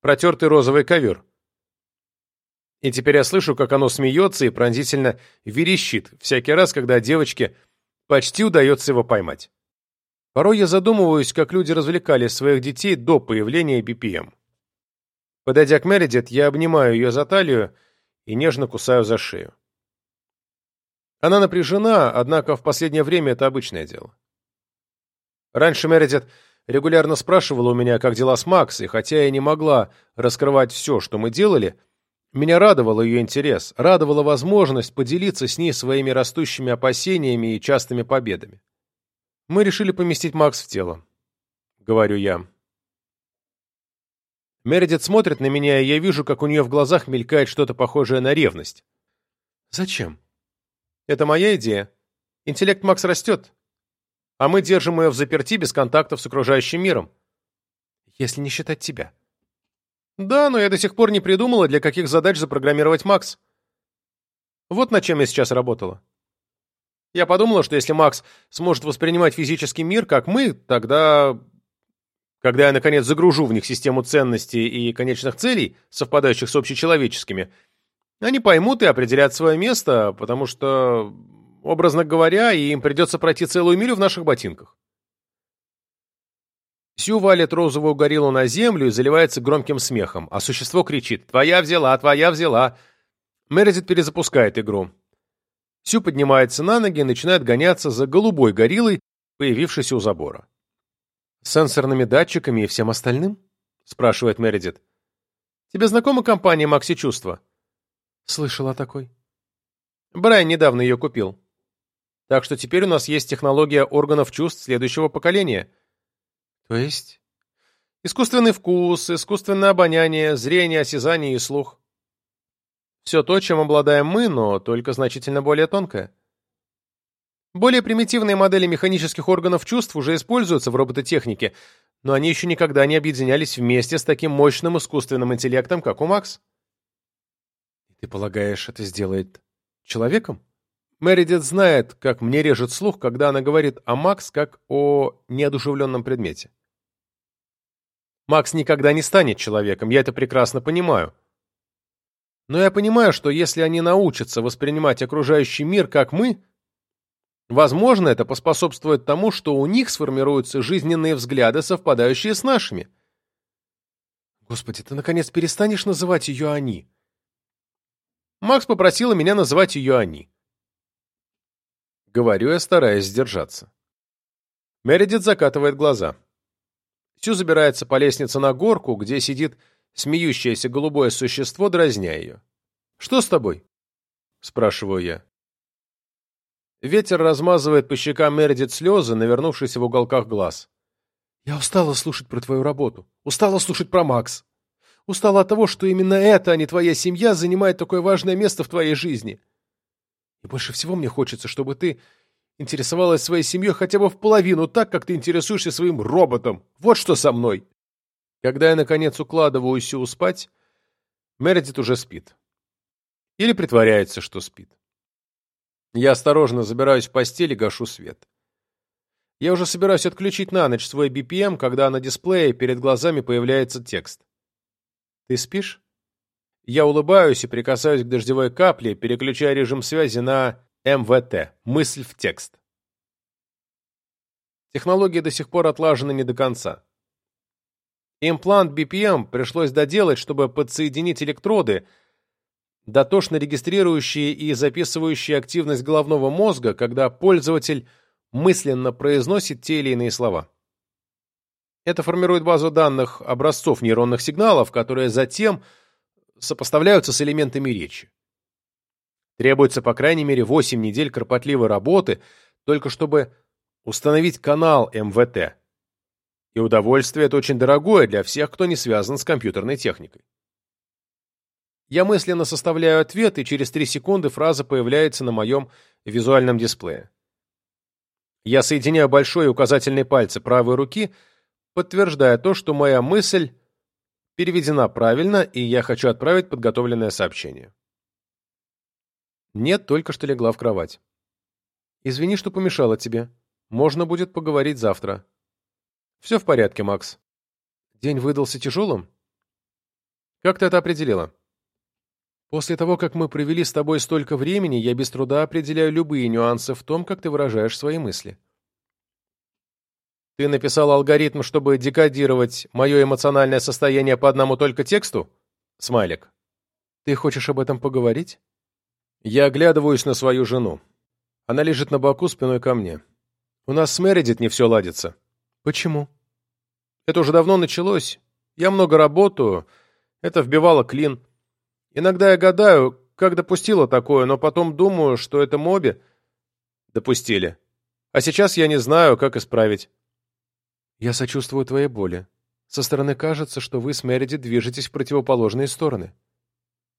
протертый розовый ковер. И теперь я слышу, как оно смеется и пронзительно верещит всякий раз, когда девочке почти удается его поймать. Порой я задумываюсь, как люди развлекали своих детей до появления BPM. Подойдя к Мередит, я обнимаю ее за талию и нежно кусаю за шею. Она напряжена, однако в последнее время это обычное дело. Раньше Мередит регулярно спрашивала у меня, как дела с Макс, и хотя я не могла раскрывать все, что мы делали, меня радовал ее интерес, радовала возможность поделиться с ней своими растущими опасениями и частыми победами. Мы решили поместить Макс в тело, говорю я. Мередит смотрит на меня, и я вижу, как у нее в глазах мелькает что-то похожее на ревность. Зачем? Это моя идея. Интеллект Макс растет а мы держим ее в заперти без контактов с окружающим миром. Если не считать тебя. Да, но я до сих пор не придумала, для каких задач запрограммировать Макс. Вот над чем я сейчас работала. Я подумала, что если Макс сможет воспринимать физический мир, как мы, тогда... Когда я, наконец, загружу в них систему ценностей и конечных целей, совпадающих с общечеловеческими, они поймут и определят свое место, потому что Образно говоря, им придется пройти целую милю в наших ботинках. Сю валит розовую гориллу на землю и заливается громким смехом, а существо кричит «Твоя взяла, твоя взяла!». Мередит перезапускает игру. Сю поднимается на ноги и начинает гоняться за голубой гориллой, появившейся у забора. «С сенсорными датчиками и всем остальным?» — спрашивает Мередит. «Тебе знакома компания Макси Чувства?» «Слышала о такой». Брайан недавно ее купил. Так что теперь у нас есть технология органов чувств следующего поколения. То есть? Искусственный вкус, искусственное обоняние, зрение, осязание и слух. Все то, чем обладаем мы, но только значительно более тонкое. Более примитивные модели механических органов чувств уже используются в робототехнике, но они еще никогда не объединялись вместе с таким мощным искусственным интеллектом, как у Макс. Ты полагаешь, это сделает человеком? Мэридит знает, как мне режет слух, когда она говорит о Макс как о неодушевленном предмете. Макс никогда не станет человеком, я это прекрасно понимаю. Но я понимаю, что если они научатся воспринимать окружающий мир как мы, возможно, это поспособствует тому, что у них сформируются жизненные взгляды, совпадающие с нашими. Господи, ты наконец перестанешь называть ее «они». Макс попросила меня называть ее «они». Говорю я, стараясь сдержаться. Мередит закатывает глаза. Сю забирается по лестнице на горку, где сидит смеющееся голубое существо, дразня ее. «Что с тобой?» — спрашиваю я. Ветер размазывает по щекам Мередит слезы, навернувшиеся в уголках глаз. «Я устала слушать про твою работу. Устала слушать про Макс. Устала от того, что именно это, а не твоя семья, занимает такое важное место в твоей жизни. И больше всего мне хочется, чтобы ты интересовалась своей семьей хотя бы в половину так, как ты интересуешься своим роботом. Вот что со мной!» Когда я, наконец, укладываю Сю спать, Мередит уже спит. Или притворяется, что спит. Я осторожно забираюсь в постель и гашу свет. Я уже собираюсь отключить на ночь свой BPM, когда на дисплее перед глазами появляется текст. «Ты спишь?» Я улыбаюсь и прикасаюсь к дождевой капле, переключая режим связи на МВТ – мысль в текст. Технология до сих пор отлажена не до конца. Имплант BPM пришлось доделать, чтобы подсоединить электроды, дотошно регистрирующие и записывающие активность головного мозга, когда пользователь мысленно произносит те или иные слова. Это формирует базу данных образцов нейронных сигналов, которые затем сопоставляются с элементами речи. Требуется по крайней мере 8 недель кропотливой работы, только чтобы установить канал МВТ, и удовольствие это очень дорогое для всех, кто не связан с компьютерной техникой. Я мысленно составляю ответ, и через 3 секунды фраза появляется на моем визуальном дисплее. Я соединяю большой и указательный пальцы правой руки, подтверждая то, что моя мысль переведена правильно, и я хочу отправить подготовленное сообщение. Нет, только что легла в кровать. Извини, что помешала тебе. Можно будет поговорить завтра. Все в порядке, Макс. День выдался тяжелым? Как ты это определила? После того, как мы провели с тобой столько времени, я без труда определяю любые нюансы в том, как ты выражаешь свои мысли. Ты написал алгоритм, чтобы декодировать мое эмоциональное состояние по одному только тексту? Смайлик. Ты хочешь об этом поговорить? Я оглядываюсь на свою жену. Она лежит на боку спиной ко мне. У нас с Мередит не все ладится. Почему? Это уже давно началось. Я много работаю. Это вбивало клин. Иногда я гадаю, как допустила такое, но потом думаю, что это моби допустили. А сейчас я не знаю, как исправить. Я сочувствую твоей боли. Со стороны кажется, что вы с Мередит движетесь в противоположные стороны.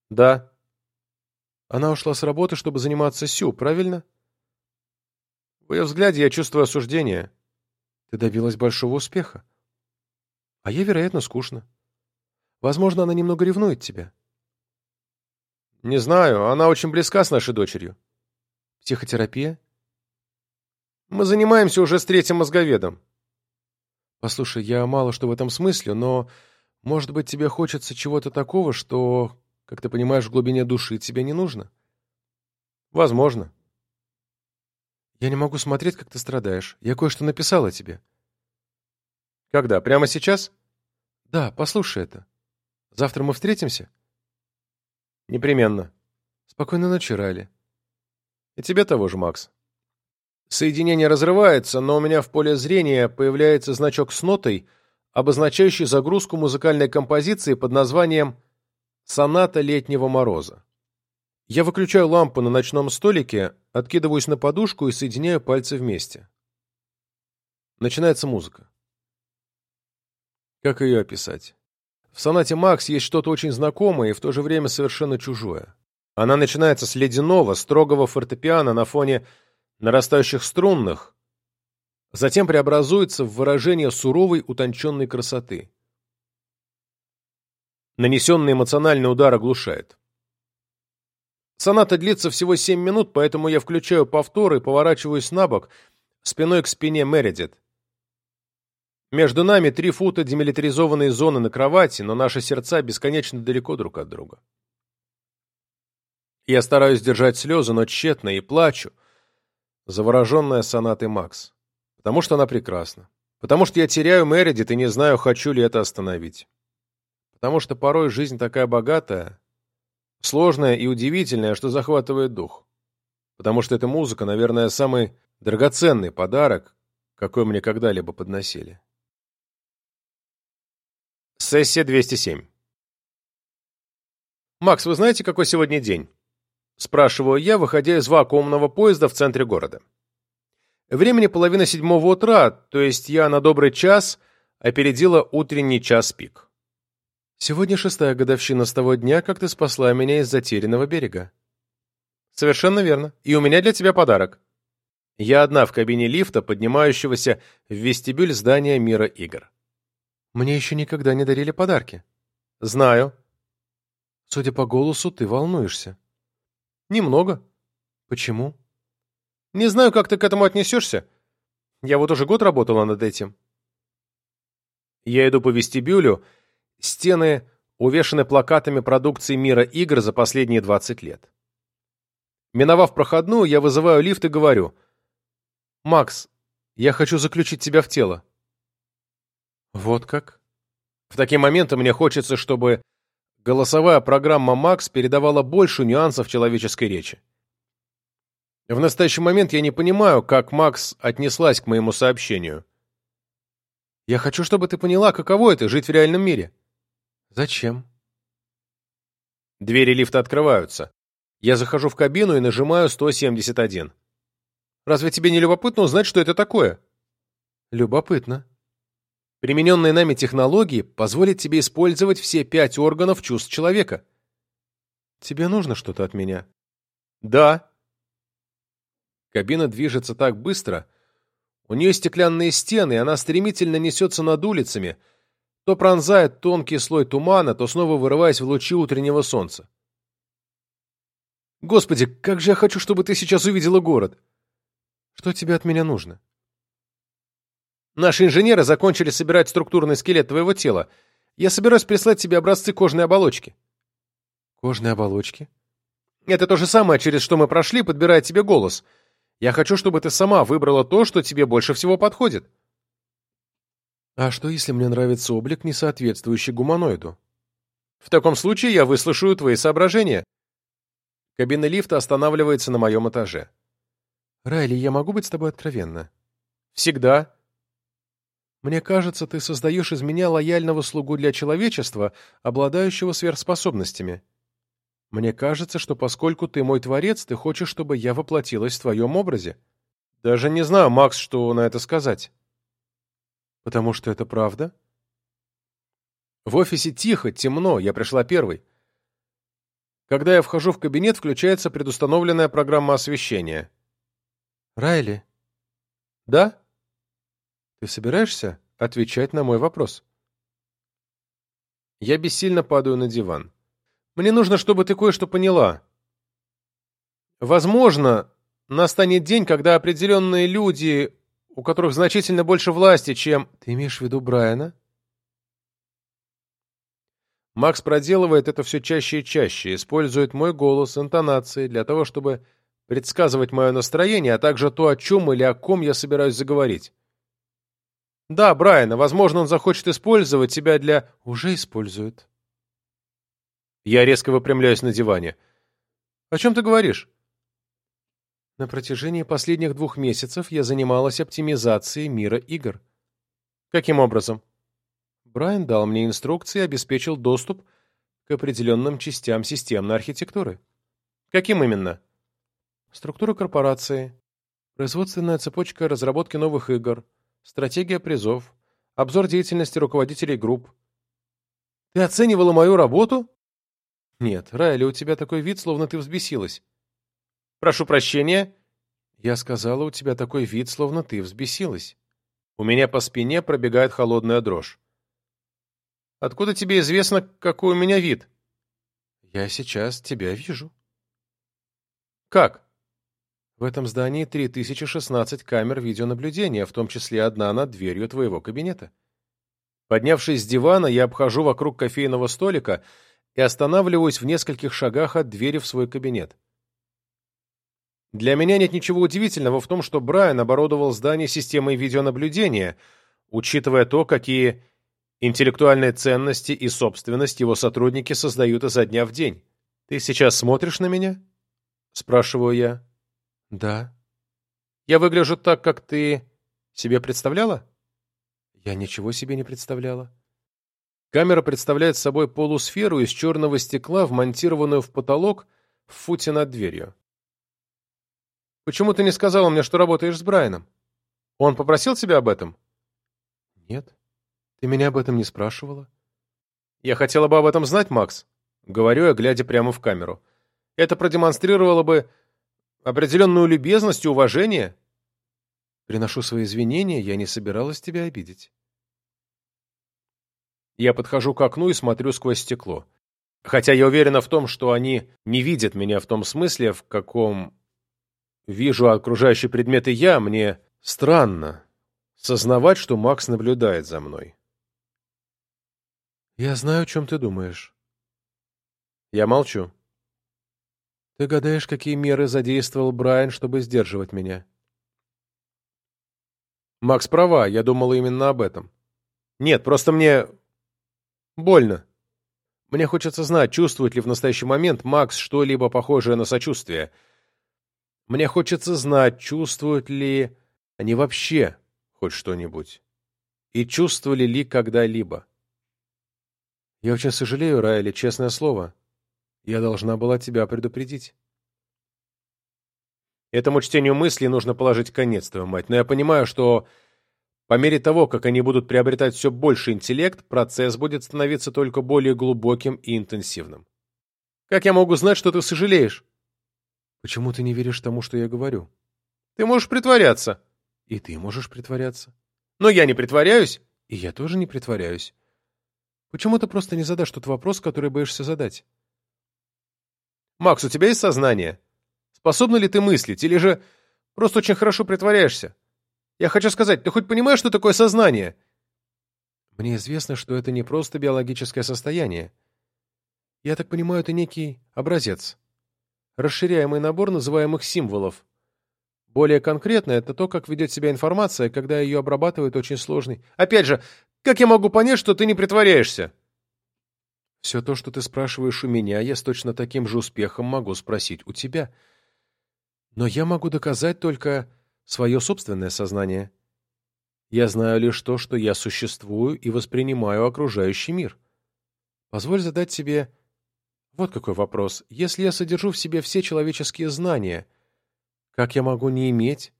Да. Она ушла с работы, чтобы заниматься Сю, правильно? В ее взгляде я чувствую осуждение. Ты добилась большого успеха. А ей, вероятно, скучно. Возможно, она немного ревнует тебя. Не знаю, она очень близка с нашей дочерью. Психотерапия? Мы занимаемся уже с третьим мозговедом. Послушай, я мало что в этом смысле, но, может быть, тебе хочется чего-то такого, что, как ты понимаешь, в глубине души тебе не нужно? Возможно. Я не могу смотреть, как ты страдаешь. Я кое-что написала тебе. Когда? Прямо сейчас? Да, послушай это. Завтра мы встретимся? Непременно. Спокойной ночи, Райли. И тебе того же, Макс. Соединение разрывается, но у меня в поле зрения появляется значок с нотой, обозначающий загрузку музыкальной композиции под названием «Соната летнего мороза». Я выключаю лампу на ночном столике, откидываюсь на подушку и соединяю пальцы вместе. Начинается музыка. Как ее описать? В сонате Макс есть что-то очень знакомое и в то же время совершенно чужое. Она начинается с ледяного, строгого фортепиано на фоне нарастающих струнных, затем преобразуется в выражение суровой утонченной красоты. Нанесенный эмоциональный удар оглушает. Соната длится всего 7 минут, поэтому я включаю повтор и поворачиваюсь на бок, спиной к спине Мередит. Между нами три фута демилитаризованной зоны на кровати, но наши сердца бесконечно далеко друг от друга. Я стараюсь держать слезы, но тщетно, и плачу, завороженная сонатой Макс. Потому что она прекрасна. Потому что я теряю Мередит и не знаю, хочу ли это остановить. Потому что порой жизнь такая богатая, сложная и удивительная, что захватывает дух. Потому что эта музыка, наверное, самый драгоценный подарок, какой мне когда-либо подносили. Сессия 207. «Макс, вы знаете, какой сегодня день?» Спрашиваю я, выходя из вакуумного поезда в центре города. Времени половина седьмого утра, то есть я на добрый час опередила утренний час пик. Сегодня шестая годовщина с того дня, как ты спасла меня из затерянного берега. Совершенно верно. И у меня для тебя подарок. Я одна в кабине лифта, поднимающегося в вестибюль здания мира игр. Мне еще никогда не дарили подарки. Знаю. Судя по голосу, ты волнуешься. Немного. Почему? Не знаю, как ты к этому отнесешься. Я вот уже год работала над этим. Я иду по вестибюлю. Стены увешаны плакатами продукции мира игр за последние 20 лет. Миновав проходную, я вызываю лифт и говорю. «Макс, я хочу заключить тебя в тело». Вот как? В такие моменты мне хочется, чтобы голосовая программа Макс передавала больше нюансов человеческой речи. В настоящий момент я не понимаю, как Макс отнеслась к моему сообщению. Я хочу, чтобы ты поняла, каково это — жить в реальном мире. Зачем? Двери лифта открываются. Я захожу в кабину и нажимаю 171. Разве тебе не любопытно узнать, что это такое? Любопытно. Примененные нами технологии позволят тебе использовать все пять органов чувств человека. Тебе нужно что-то от меня? Да. Кабина движется так быстро. У нее стеклянные стены, и она стремительно несется над улицами, то пронзает тонкий слой тумана, то снова вырываясь в лучи утреннего солнца. Господи, как же я хочу, чтобы ты сейчас увидела город! Что тебе от меня нужно? Наши инженеры закончили собирать структурный скелет твоего тела. Я собираюсь прислать тебе образцы кожной оболочки. Кожной оболочки? Это то же самое, через что мы прошли, подбирая тебе голос — я хочу, чтобы ты сама выбрала то, что тебе больше всего подходит. А что, если мне нравится облик, не соответствующий гуманоиду? В таком случае я выслушаю твои соображения. Кабина лифта останавливается на моем этаже. Райли, я могу быть с тобой откровенна? Всегда. Мне кажется, ты создаешь из меня лояльного слугу для человечества, обладающего сверхспособностями. Мне кажется, что поскольку ты мой творец, ты хочешь, чтобы я воплотилась в твоем образе. Даже не знаю, Макс, что на это сказать. Потому что это правда? В офисе тихо, темно, я пришла первой. Когда я вхожу в кабинет, включается предустановленная программа освещения. Райли. Да? Ты собираешься отвечать на мой вопрос? Я бессильно падаю на диван. Мне нужно, чтобы ты кое-что поняла. Возможно, настанет день, когда определенные люди, у которых значительно больше власти, чем... Ты имеешь в виду Брайана? Макс проделывает это все чаще и чаще, использует мой голос, интонации для того, чтобы предсказывать мое настроение, а также то, о чем или о ком я собираюсь заговорить. Да, Брайана, возможно, он захочет использовать тебя для... Уже использует. Я резко выпрямляюсь на диване. «О чем ты говоришь?» На протяжении последних двух месяцев я занималась оптимизацией мира игр. Каким образом? Брайан дал мне инструкции и обеспечил доступ к определенным частям системной архитектуры. Каким именно? Структура корпорации, производственная цепочка разработки новых игр, стратегия призов, обзор деятельности руководителей групп. Ты оценивала мою работу? «Нет, Райли, у тебя такой вид, словно ты взбесилась». «Прошу прощения». «Я сказала, у тебя такой вид, словно ты взбесилась». У меня по спине пробегает холодная дрожь. «Откуда тебе известно, какой у меня вид?» «Я сейчас тебя вижу». «Как?» «В этом здании 3016 камер видеонаблюдения, в том числе одна над дверью твоего кабинета». Поднявшись с дивана, я обхожу вокруг кофейного столика и останавливаюсь в нескольких шагах от двери в свой кабинет. Для меня нет ничего удивительного в том, что Брайан оборудовал здание системой видеонаблюдения, учитывая то, какие интеллектуальные ценности и собственность его сотрудники создают изо дня в день. «Ты сейчас смотришь на меня?» — спрашиваю я. «Да». «Я выгляжу так, как ты себе представляла?» «Я ничего себе не представляла». Камера представляет собой полусферу из черного стекла, вмонтированную в потолок в футе над дверью. Почему ты не сказала мне, что работаешь с Брайаном? Он попросил тебя об этом? Нет. Ты меня об этом не спрашивала. Я хотела бы об этом знать, Макс. Говорю я, глядя прямо в камеру. Это продемонстрировало бы определенную любезность и уважение. Приношу свои извинения, я не собиралась тебя обидеть. Я подхожу к окну и смотрю сквозь стекло. Хотя я уверена в том, что они не видят меня в том смысле, в каком вижу окружающие предметы я, мне странно сознавать, что Макс наблюдает за мной. «Я знаю, о чем ты думаешь». Я молчу. «Ты гадаешь, какие меры задействовал Брайан, чтобы сдерживать меня?» Макс права, я думала именно об этом. Нет, просто мне... больно. Мне хочется знать, чувствует ли в настоящий момент Макс что-либо похожее на сочувствие — мне хочется знать, чувствуют ли они вообще хоть что-нибудь. И чувствовали ли когда-либо. Я очень сожалею, Райли, честное слово. Я должна была тебя предупредить. Этому чтению мыслей нужно положить конец, твою мать, но я понимаю, что по мере того, как они будут приобретать все больше интеллект, процесс будет становиться только более глубоким и интенсивным. Как я могу знать, что ты сожалеешь? Почему ты не веришь тому, что я говорю? Ты можешь притворяться. И ты можешь притворяться. Но я не притворяюсь. И я тоже не притворяюсь. Почему ты просто не задашь тот вопрос, который боишься задать? Макс, у тебя есть сознание? Способна ли ты мыслить? Или же просто очень хорошо притворяешься? Я хочу сказать, ты хоть понимаешь, что такое сознание? Мне известно, что это не просто биологическое состояние. Я так понимаю, это некий образец расширяемый набор называемых символов. Более конкретно, это то, как ведет себя информация, когда ее обрабатывает очень сложный... Опять же, как я могу понять, что ты не притворяешься? Все то, что ты спрашиваешь у меня, я с точно таким же успехом могу спросить у тебя. Но я могу доказать только свое собственное сознание. Я знаю лишь то, что я существую и воспринимаю окружающий мир. Позволь задать себе вот какой вопрос. Если я содержу в себе все человеческие знания, как я могу не иметь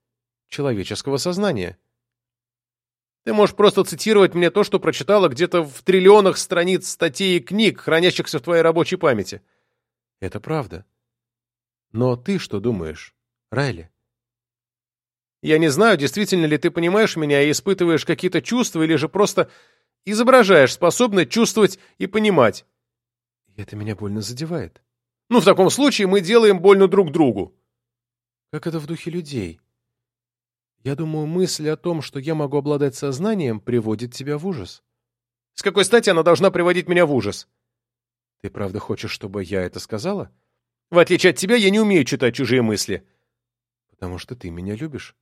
человеческого сознания? Ты можешь просто цитировать мне то, что прочитала где-то в триллионах страниц статей и книг, хранящихся в твоей рабочей памяти. Это правда. Но ты что думаешь, Райли? Я не знаю, действительно ли ты понимаешь меня и испытываешь какие-то чувства, или же просто изображаешь способность чувствовать и понимать. И это меня больно задевает. Ну, в таком случае мы делаем больно друг другу. Как это в духе людей? Я думаю, мысль о том, что я могу обладать сознанием, приводит тебя в ужас. С какой стати она должна приводить меня в ужас? Ты правда хочешь, чтобы я это сказала? В отличие от тебя, я не умею читать чужие мысли. Потому что ты меня любишь.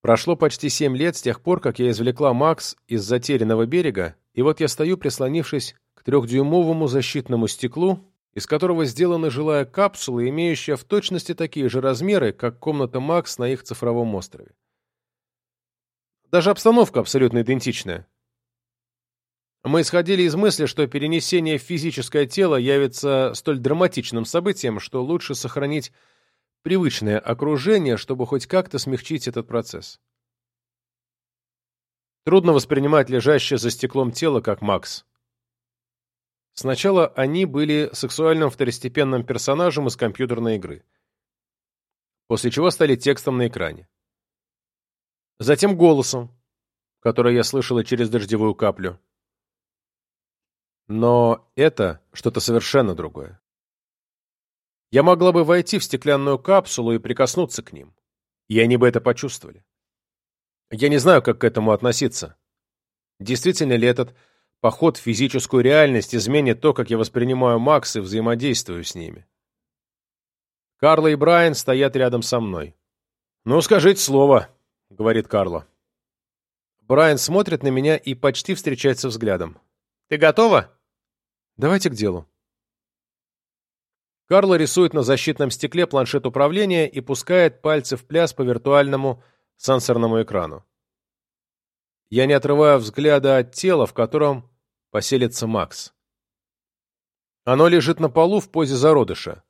Прошло почти семь лет с тех пор, как я извлекла Макс из затерянного берега, и вот я стою, прислонившись трехдюймовому защитному стеклу, из которого сделана жилая капсула, имеющая в точности такие же размеры, как комната Макс на их цифровом острове. Даже обстановка абсолютно идентичная. Мы исходили из мысли, что перенесение в физическое тело явится столь драматичным событием, что лучше сохранить привычное окружение, чтобы хоть как-то смягчить этот процесс. Трудно воспринимать лежащее за стеклом тело, как Макс. Сначала они были сексуальным второстепенным персонажем из компьютерной игры. После чего стали текстом на экране. Затем голосом, который я слышала через дождевую каплю. Но это что-то совершенно другое. Я могла бы войти в стеклянную капсулу и прикоснуться к ним, и они бы это почувствовали. Я не знаю, как к этому относиться. Действительно ли этот поход в физическую реальность изменит то, как я воспринимаю Макс и взаимодействую с ними? Карла и Брайан стоят рядом со мной. «Ну, скажите слово», — говорит Карла. Брайан смотрит на меня и почти встречается взглядом. «Ты готова?» «Давайте к делу». Карла рисует на защитном стекле планшет управления и пускает пальцы в пляс по виртуальному сенсорному экрану. Я не отрываю взгляда от тела, в котором поселится Макс. Оно лежит на полу в позе зародыша.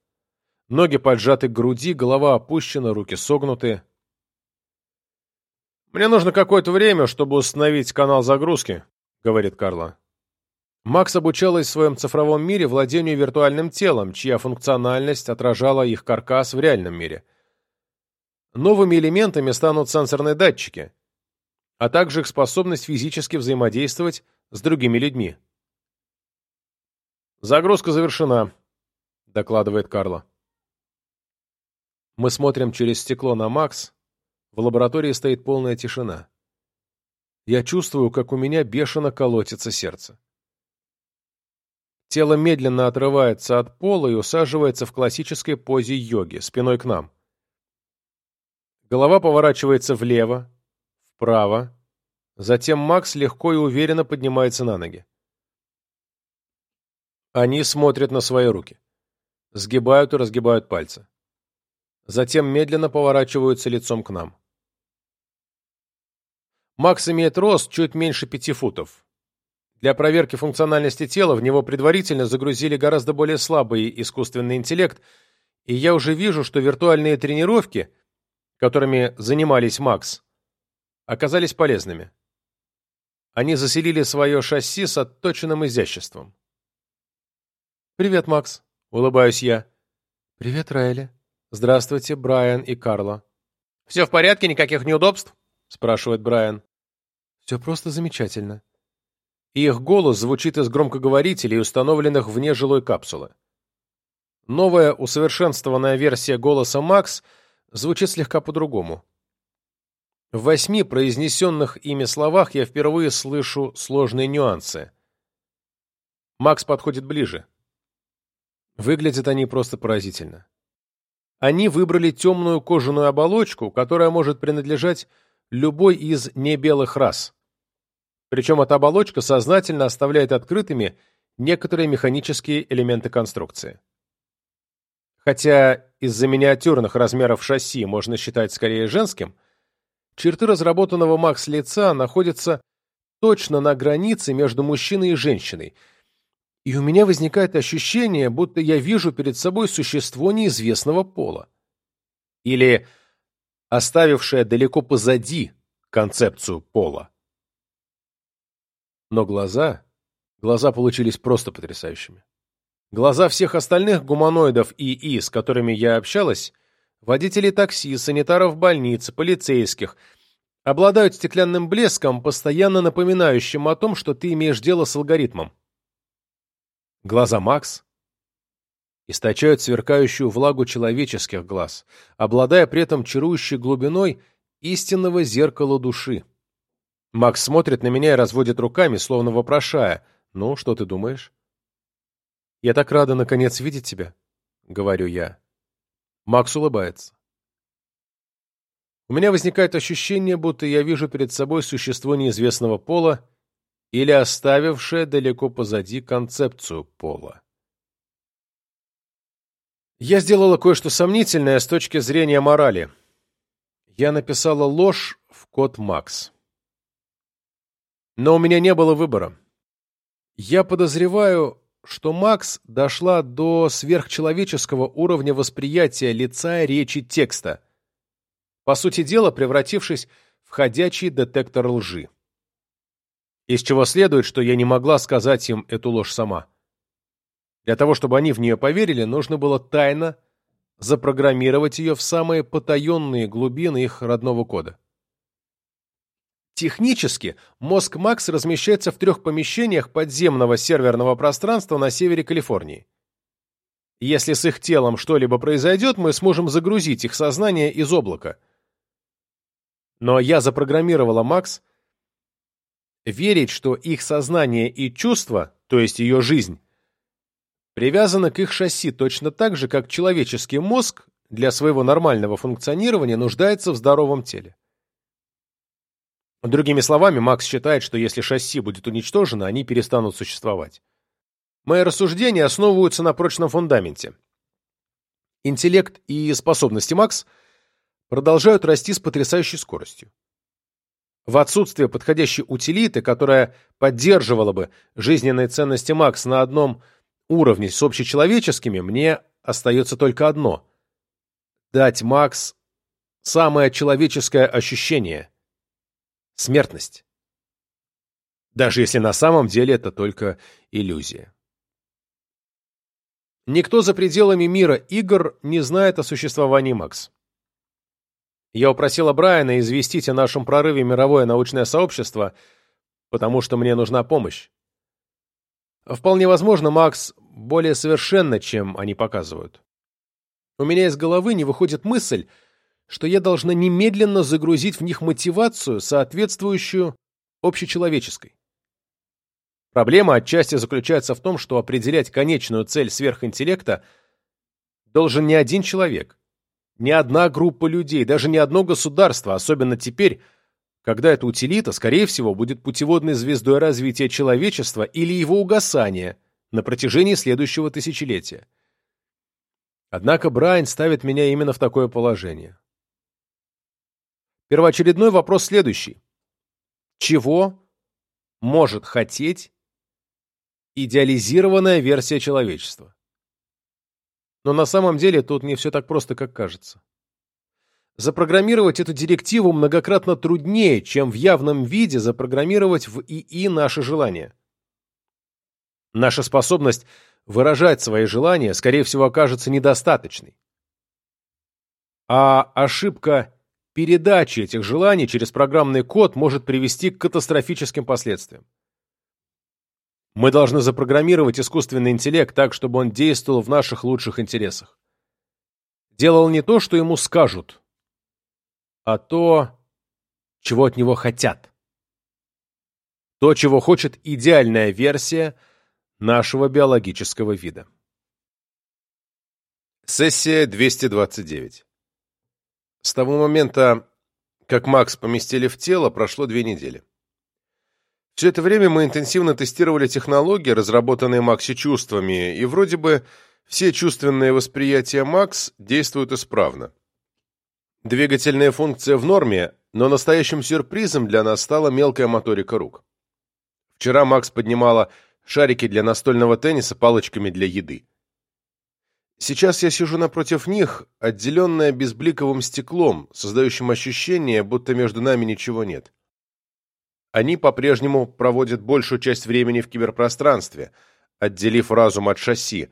Ноги поджаты к груди, голова опущена, руки согнуты. «Мне нужно какое-то время, чтобы установить канал загрузки», — говорит Карла. Макс обучалась в своем цифровом мире владению виртуальным телом, чья функциональность отражала их каркас в реальном мире. Новыми элементами станут сенсорные датчики, а также их способность физически взаимодействовать с другими людьми. «Загрузка завершена», — докладывает Карла. Мы смотрим через стекло на Макс, в лаборатории стоит полная тишина. Я чувствую, как у меня бешено колотится сердце. Тело медленно отрывается от пола и усаживается в классической позе йоги, спиной к нам. Голова поворачивается влево, вправо. Затем Макс легко и уверенно поднимается на ноги. Они смотрят на свои руки. Сгибают и разгибают пальцы. Затем медленно поворачиваются лицом к нам. Макс имеет рост чуть меньше пяти футов. Для проверки функциональности тела в него предварительно загрузили гораздо более слабый искусственный интеллект, и я уже вижу, что виртуальные тренировки, которыми занимались Макс, оказались полезными. Они заселили свое шасси с отточенным изяществом. «Привет, Макс», — улыбаюсь я. «Привет, Райли. Здравствуйте, Брайан и Карла». «Все в порядке, никаких неудобств?» спрашивает Брайан. Все просто замечательно. И их голос звучит из громкоговорителей, установленных вне жилой капсулы. Новая усовершенствованная версия голоса Макс звучит слегка по-другому. В восьми произнесенных ими словах я впервые слышу сложные нюансы. Макс подходит ближе. Выглядят они просто поразительно. Они выбрали темную кожаную оболочку, которая может принадлежать любой из небелых рас. Причем эта оболочка сознательно оставляет открытыми некоторые механические элементы конструкции. Хотя из-за миниатюрных размеров шасси можно считать скорее женским, черты разработанного Макс лица находятся точно на границе между мужчиной и женщиной, и у меня возникает ощущение, будто я вижу перед собой существо неизвестного пола. Или оставившая далеко позади концепцию пола. Но глаза... Глаза получились просто потрясающими. Глаза всех остальных гуманоидов ИИ, с которыми я общалась, водителей такси, санитаров больниц, полицейских, обладают стеклянным блеском, постоянно напоминающим о том, что ты имеешь дело с алгоритмом. Глаза Макс источают сверкающую влагу человеческих глаз, обладая при этом чарующей глубиной истинного зеркала души. Макс смотрит на меня и разводит руками, словно вопрошая, «Ну, что ты думаешь?» «Я так рада, наконец, видеть тебя», — говорю я. Макс улыбается. У меня возникает ощущение, будто я вижу перед собой существо неизвестного пола или оставившее далеко позади концепцию пола. Я сделала кое-что сомнительное с точки зрения морали. Я написала ложь в код Макс. Но у меня не было выбора. Я подозреваю, что Макс дошла до сверхчеловеческого уровня восприятия лица, речи, текста, по сути дела превратившись в ходячий детектор лжи. Из чего следует, что я не могла сказать им эту ложь сама. Для того, чтобы они в нее поверили, нужно было тайно запрограммировать ее в самые потаенные глубины их родного кода. Технически мозг Макс размещается в трех помещениях подземного серверного пространства на севере Калифорнии. Если с их телом что-либо произойдет, мы сможем загрузить их сознание из облака. Но я запрограммировала Макс верить, что их сознание и чувства, то есть ее жизнь, привязаны к их шасси точно так же, как человеческий мозг для своего нормального функционирования нуждается в здоровом теле. Другими словами, Макс считает, что если шасси будет уничтожено, они перестанут существовать. Мои рассуждения основываются на прочном фундаменте. Интеллект и способности Макс продолжают расти с потрясающей скоростью. В отсутствие подходящей утилиты, которая поддерживала бы жизненные ценности Макс на одном уровне с общечеловеческими, мне остается только одно – дать Макс самое человеческое ощущение – смертность. Даже если на самом деле это только иллюзия. Никто за пределами мира игр не знает о существовании Макс. Я упросила Брайана известить о нашем прорыве мировое научное сообщество, потому что мне нужна помощь. Вполне возможно, Макс более совершенна, чем они показывают. У меня из головы не выходит мысль, что я должна немедленно загрузить в них мотивацию, соответствующую общечеловеческой. Проблема отчасти заключается в том, что определять конечную цель сверхинтеллекта должен не один человек, ни одна группа людей, даже не одно государство, особенно теперь, когда эта утилита, скорее всего, будет путеводной звездой развития человечества или его угасания на протяжении следующего тысячелетия. Однако Брайан ставит меня именно в такое положение. Первоочередной вопрос следующий. Чего может хотеть идеализированная версия человечества? Но на самом деле тут не все так просто, как кажется. Запрограммировать эту директиву многократно труднее, чем в явном виде запрограммировать в ИИ наши желания. Наша способность выражать свои желания, скорее всего, окажется недостаточной. А ошибка передачи этих желаний через программный код может привести к катастрофическим последствиям. Мы должны запрограммировать искусственный интеллект так, чтобы он действовал в наших лучших интересах. Делал не то, что ему скажут, а то, чего от него хотят. То, чего хочет идеальная версия нашего биологического вида. Сессия 229. С того момента, как Макс поместили в тело, прошло две недели. Все это время мы интенсивно тестировали технологии, разработанные Макси чувствами, и вроде бы все чувственные восприятия Макс действуют исправно. Двигательная функция в норме, но настоящим сюрпризом для нас стала мелкая моторика рук. Вчера Макс поднимала шарики для настольного тенниса палочками для еды. Сейчас я сижу напротив них, отделенная безбликовым стеклом, создающим ощущение, будто между нами ничего нет. Они по-прежнему проводят большую часть времени в киберпространстве, отделив разум от шасси,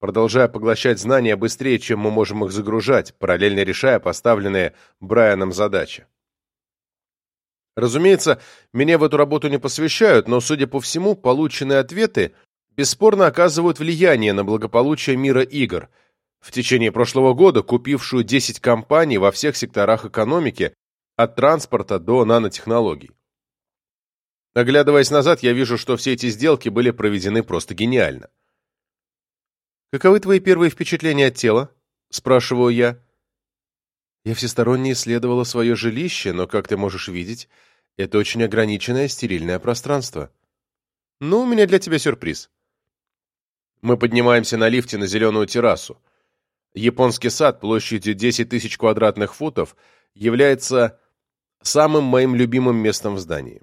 продолжая поглощать знания быстрее, чем мы можем их загружать, параллельно решая поставленные Брайаном задачи. Разумеется, меня в эту работу не посвящают, но, судя по всему, полученные ответы бесспорно оказывают влияние на благополучие мира игр, в течение прошлого года купившую 10 компаний во всех секторах экономики, от транспорта до нанотехнологий. Оглядываясь назад, я вижу, что все эти сделки были проведены просто гениально. «Каковы твои первые впечатления от тела?» – спрашиваю я. Я всесторонне исследовала свое жилище, но, как ты можешь видеть, это очень ограниченное стерильное пространство. Ну, у меня для тебя сюрприз. Мы поднимаемся на лифте на зеленую террасу. Японский сад площадью 10 тысяч квадратных футов является самым моим любимым местом в здании.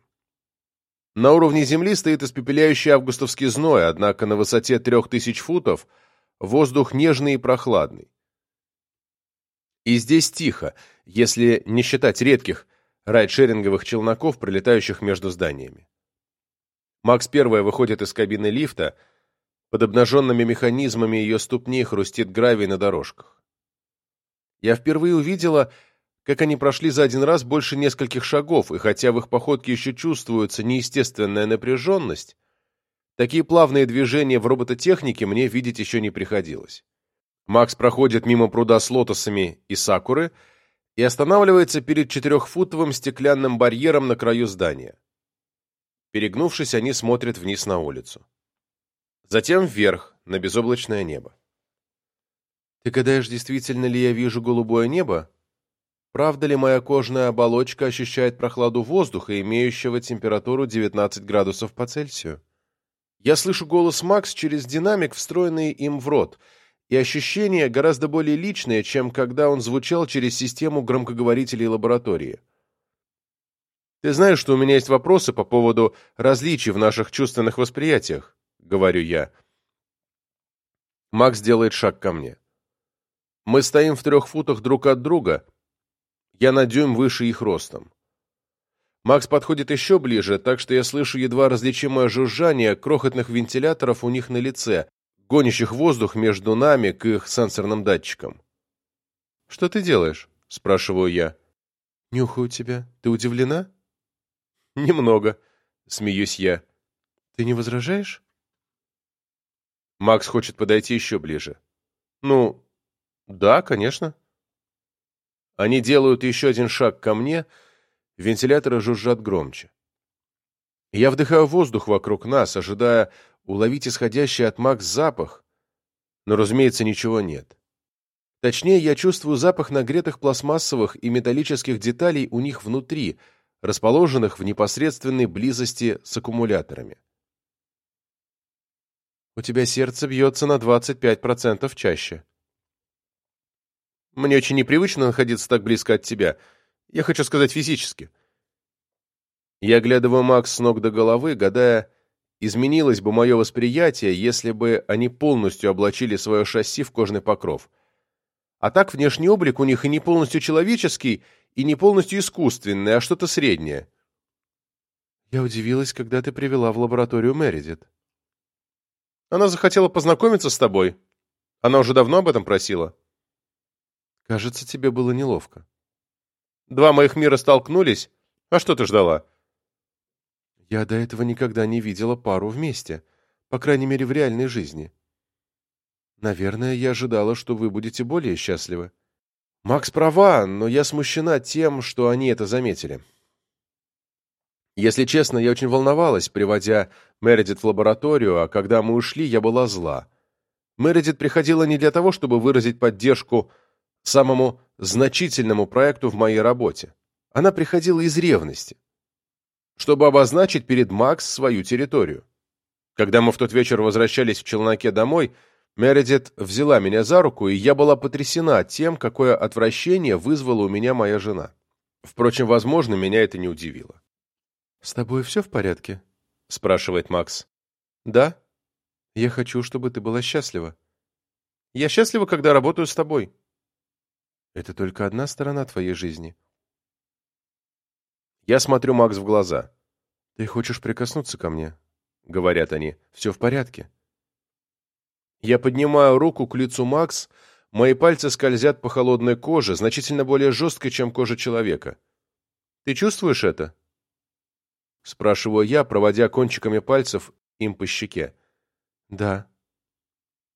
На уровне земли стоит испепеляющий августовский зной, однако на высоте трех тысяч футов воздух нежный и прохладный. И здесь тихо, если не считать редких райдшеринговых челноков, пролетающих между зданиями. Макс первая выходит из кабины лифта, под обнаженными механизмами ее ступней хрустит гравий на дорожках. Я впервые увидела, как они прошли за один раз больше нескольких шагов, и хотя в их походке еще чувствуется неестественная напряженность, такие плавные движения в робототехнике мне видеть еще не приходилось. Макс проходит мимо пруда с лотосами и сакуры и останавливается перед четырехфутовым стеклянным барьером на краю здания. Перегнувшись, они смотрят вниз на улицу. Затем вверх, на безоблачное небо. «Ты гадаешь, действительно ли я вижу голубое небо? Правда ли моя кожная оболочка ощущает прохладу воздуха, имеющего температуру 19 градусов по Цельсию?» Я слышу голос Макс через динамик, встроенный им в рот, и ощущение гораздо более личное, чем когда он звучал через систему громкоговорителей лаборатории. «Ты знаешь, что у меня есть вопросы по поводу различий в наших чувственных восприятиях?» — говорю я. Макс делает шаг ко мне. Мы стоим в трех футах друг от друга. Я на дюйм выше их ростом. Макс подходит еще ближе, так что я слышу едва различимое жужжание крохотных вентиляторов у них на лице, гонящих воздух между нами к их сенсорным датчикам. «Что ты делаешь?» — спрашиваю я. «Нюхаю тебя. Ты удивлена?» «Немного», — смеюсь я. «Ты не возражаешь?» Макс хочет подойти еще ближе. «Ну, да, конечно». Они делают еще один шаг ко мне, вентиляторы жужжат громче. Я вдыхаю воздух вокруг нас, ожидая уловить исходящий от Макс запах, но, разумеется, ничего нет. Точнее, я чувствую запах нагретых пластмассовых и металлических деталей у них внутри — расположенных в непосредственной близости с аккумуляторами. У тебя сердце бьется на 25% чаще. Мне очень непривычно находиться так близко от тебя. Я хочу сказать физически. Я оглядываю Макс с ног до головы, гадая, изменилось бы мое восприятие, если бы они полностью облачили свое шасси в кожный покров. А так внешний облик у них и не полностью человеческий, и не полностью искусственное, а что-то среднее. Я удивилась, когда ты привела в лабораторию Мередит. Она захотела познакомиться с тобой. Она уже давно об этом просила. Кажется, тебе было неловко. Два моих мира столкнулись. А что ты ждала? Я до этого никогда не видела пару вместе. По крайней мере, в реальной жизни. Наверное, я ожидала, что вы будете более счастливы. Макс права, но я смущена тем, что они это заметили. Если честно, я очень волновалась, приводя Мередит в лабораторию, а когда мы ушли, я была зла. Мередит приходила не для того, чтобы выразить поддержку самому значительному проекту в моей работе. Она приходила из ревности, чтобы обозначить перед Макс свою территорию. Когда мы в тот вечер возвращались в челноке домой, Мередит взяла меня за руку, и я была потрясена тем, какое отвращение вызвала у меня моя жена. Впрочем, возможно, меня это не удивило. «С тобой все в порядке?» — спрашивает Макс. «Да. Я хочу, чтобы ты была счастлива. Я счастлива, когда работаю с тобой». «Это только одна сторона твоей жизни». Я смотрю Макс в глаза. «Ты хочешь прикоснуться ко мне?» — говорят они. «Все в порядке». Я поднимаю руку к лицу Макс, мои пальцы скользят по холодной коже, значительно более жесткой, чем кожа человека. «Ты чувствуешь это?» Спрашиваю я, проводя кончиками пальцев им по щеке. «Да».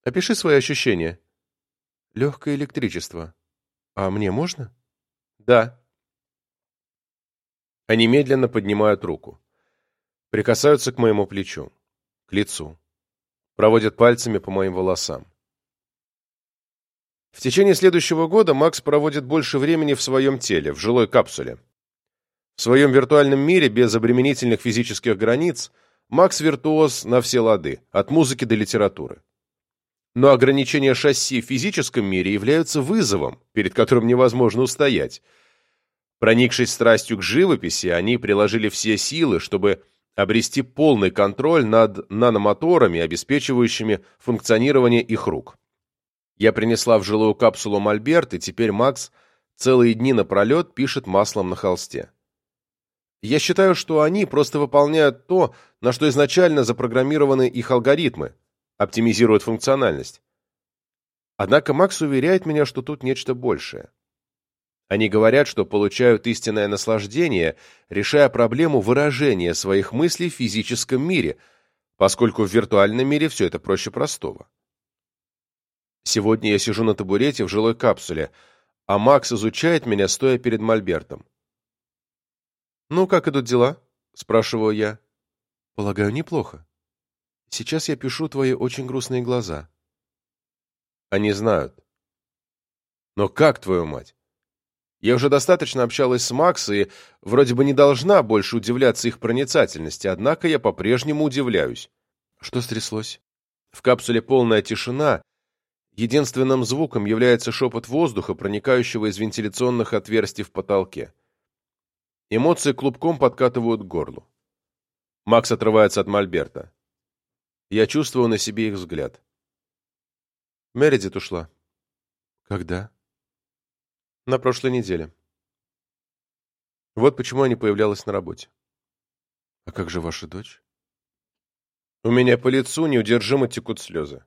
«Опиши свои ощущения». «Легкое электричество. А мне можно?» «Да». Они медленно поднимают руку. Прикасаются к моему плечу, к лицу проводит пальцами по моим волосам. В течение следующего года Макс проводит больше времени в своем теле, в жилой капсуле. В своем виртуальном мире без обременительных физических границ Макс виртуоз на все лады, от музыки до литературы. Но ограничения шасси в физическом мире являются вызовом, перед которым невозможно устоять. Проникшись страстью к живописи, они приложили все силы, чтобы обрести полный контроль над наномоторами, обеспечивающими функционирование их рук. Я принесла в жилую капсулу мольберт, и теперь Макс целые дни напролет пишет маслом на холсте. Я считаю, что они просто выполняют то, на что изначально запрограммированы их алгоритмы, оптимизируют функциональность. Однако Макс уверяет меня, что тут нечто большее. Они говорят, что получают истинное наслаждение, решая проблему выражения своих мыслей в физическом мире, поскольку в виртуальном мире все это проще простого. Сегодня я сижу на табурете в жилой капсуле, а Макс изучает меня, стоя перед мольбертом. «Ну, как идут дела?» – спрашиваю я. Полагаю, неплохо. Сейчас я пишу твои очень грустные глаза. Они знают. Но как, твою мать? Я уже достаточно общалась с Макс и вроде бы не должна больше удивляться их проницательности, однако я по-прежнему удивляюсь. Что стряслось? В капсуле полная тишина. Единственным звуком является шепот воздуха, проникающего из вентиляционных отверстий в потолке. Эмоции клубком подкатывают к горлу. Макс отрывается от Мольберта. Я чувствую на себе их взгляд. Мередит ушла. Когда? На прошлой неделе. Вот почему я не появлялась на работе. А как же ваша дочь? У меня по лицу неудержимо текут слезы.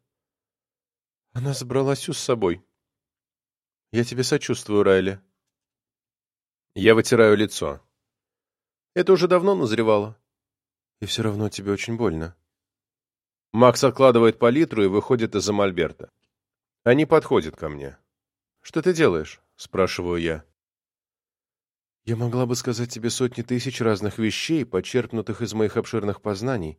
Она забрала Сю с собой. Я тебе сочувствую, Райли. Я вытираю лицо. Это уже давно назревало. И все равно тебе очень больно. Макс откладывает палитру и выходит из-за мольберта. Они подходят ко мне. «Что ты делаешь?» — спрашиваю я. «Я могла бы сказать тебе сотни тысяч разных вещей, почерпнутых из моих обширных познаний,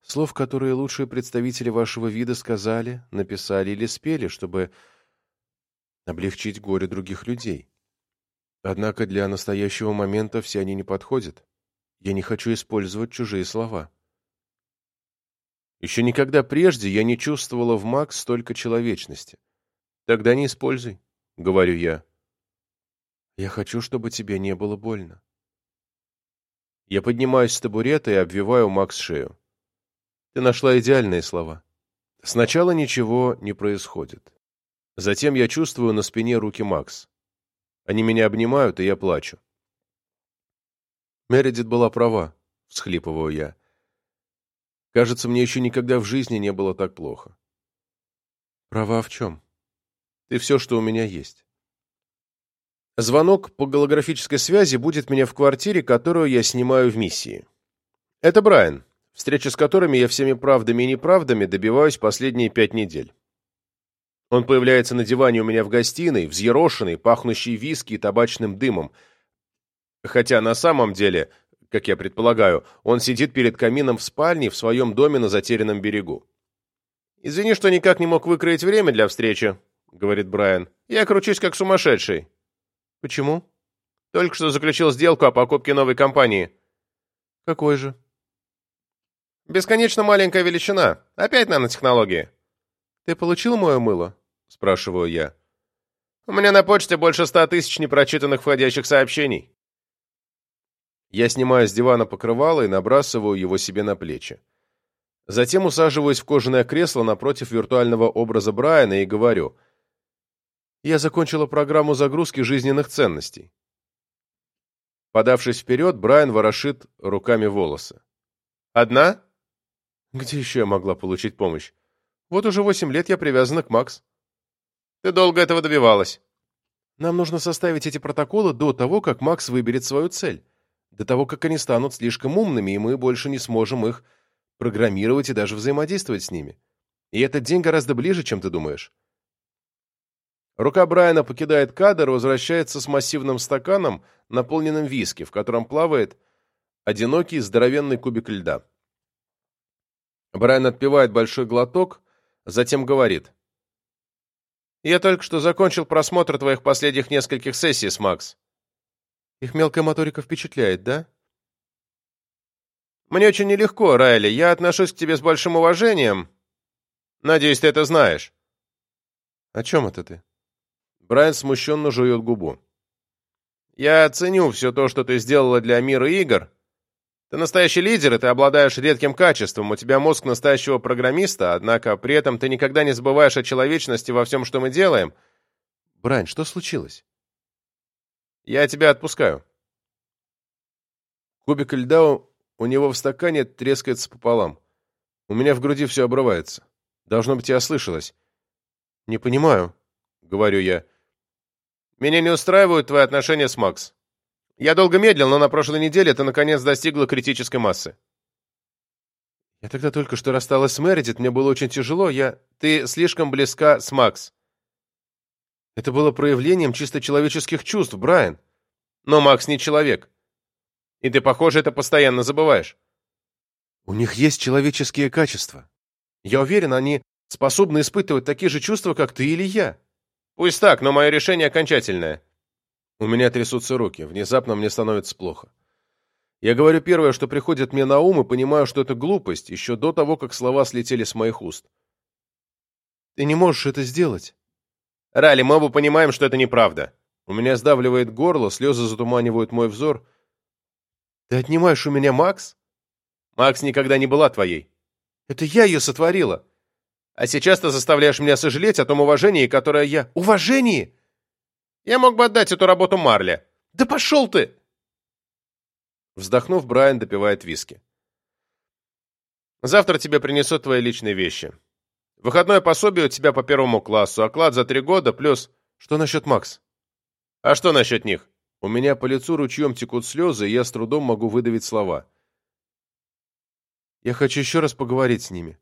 слов, которые лучшие представители вашего вида сказали, написали или спели, чтобы облегчить горе других людей. Однако для настоящего момента все они не подходят. Я не хочу использовать чужие слова». Еще никогда прежде я не чувствовала в Макс столько человечности. Тогда не используй, — говорю я. Я хочу, чтобы тебе не было больно. Я поднимаюсь с табурета и обвиваю Макс шею. Ты нашла идеальные слова. Сначала ничего не происходит. Затем я чувствую на спине руки Макс. Они меня обнимают, и я плачу. Мередит была права, — всхлипываю я. Кажется, мне еще никогда в жизни не было так плохо. Права в чем? Ты все, что у меня есть. Звонок по голографической связи будет меня в квартире, которую я снимаю в миссии. Это Брайан, встреча с которыми я всеми правдами и неправдами добиваюсь последние пять недель. Он появляется на диване у меня в гостиной, взъерошенный, пахнущий виски и табачным дымом. Хотя на самом деле как я предполагаю, он сидит перед камином в спальне в своем доме на затерянном берегу. «Извини, что никак не мог выкроить время для встречи», — говорит Брайан. «Я кручусь как сумасшедший». «Почему?» «Только что заключил сделку о покупке новой компании». «Какой же?» «Бесконечно маленькая величина. Опять нанотехнологии». «Ты получил мое мыло?» — спрашиваю я. «У меня на почте больше ста тысяч непрочитанных входящих сообщений». Я снимаю с дивана покрывало и набрасываю его себе на плечи. Затем усаживаюсь в кожаное кресло напротив виртуального образа Брайана и говорю. Я закончила программу загрузки жизненных ценностей. Подавшись вперед, Брайан ворошит руками волосы. «Одна?» «Где еще я могла получить помощь? Вот уже восемь лет я привязана к Макс». «Ты долго этого добивалась?» «Нам нужно составить эти протоколы до того, как Макс выберет свою цель до того, как они станут слишком умными, и мы больше не сможем их программировать и даже взаимодействовать с ними. И этот день гораздо ближе, чем ты думаешь. Рука Брайана покидает кадр возвращается с массивным стаканом, наполненным виски, в котором плавает одинокий здоровенный кубик льда. Брайан отпивает большой глоток, затем говорит. «Я только что закончил просмотр твоих последних нескольких сессий с Макс. Их мелкая моторика впечатляет, да? Мне очень нелегко, Райли. Я отношусь к тебе с большим уважением. Надеюсь, ты это знаешь. О чем это ты? Брайан смущенно жует губу. Я ценю все то, что ты сделала для мира игр. Ты настоящий лидер, и ты обладаешь редким качеством. У тебя мозг настоящего программиста, однако при этом ты никогда не забываешь о человечности во всем, что мы делаем. Брайан, что случилось? Я тебя отпускаю. Кубик льда у него в стакане трескается пополам. У меня в груди все обрывается. Должно быть, я ослышалась. Не понимаю, говорю я. Меня не устраивают твои отношения с Макс. Я долго медлил, но на прошлой неделе ты наконец достигла критической массы. Я тогда только что рассталась с Мередит, мне было очень тяжело. Я... Ты слишком близка с Макс. Это было проявлением чисто человеческих чувств, Брайан. Но Макс не человек. И ты, похоже, это постоянно забываешь. У них есть человеческие качества. Я уверен, они способны испытывать такие же чувства, как ты или я. Пусть так, но мое решение окончательное. У меня трясутся руки, внезапно мне становится плохо. Я говорю первое, что приходит мне на ум, и понимаю, что это глупость, еще до того, как слова слетели с моих уст. Ты не можешь это сделать. Ралли, мы оба понимаем, что это неправда. У меня сдавливает горло, слезы затуманивают мой взор. Ты отнимаешь у меня Макс? Макс никогда не была твоей. Это я ее сотворила. А сейчас ты заставляешь меня сожалеть о том уважении, которое я... Уважении? Я мог бы отдать эту работу Марле. Да пошел ты! Вздохнув, Брайан допивает виски. Завтра тебе принесут твои личные вещи. Выходное пособие у тебя по первому классу, оклад за три года, плюс... Что насчет Макс? А что насчет них? У меня по лицу ручьем текут слезы, и я с трудом могу выдавить слова. Я хочу еще раз поговорить с ними.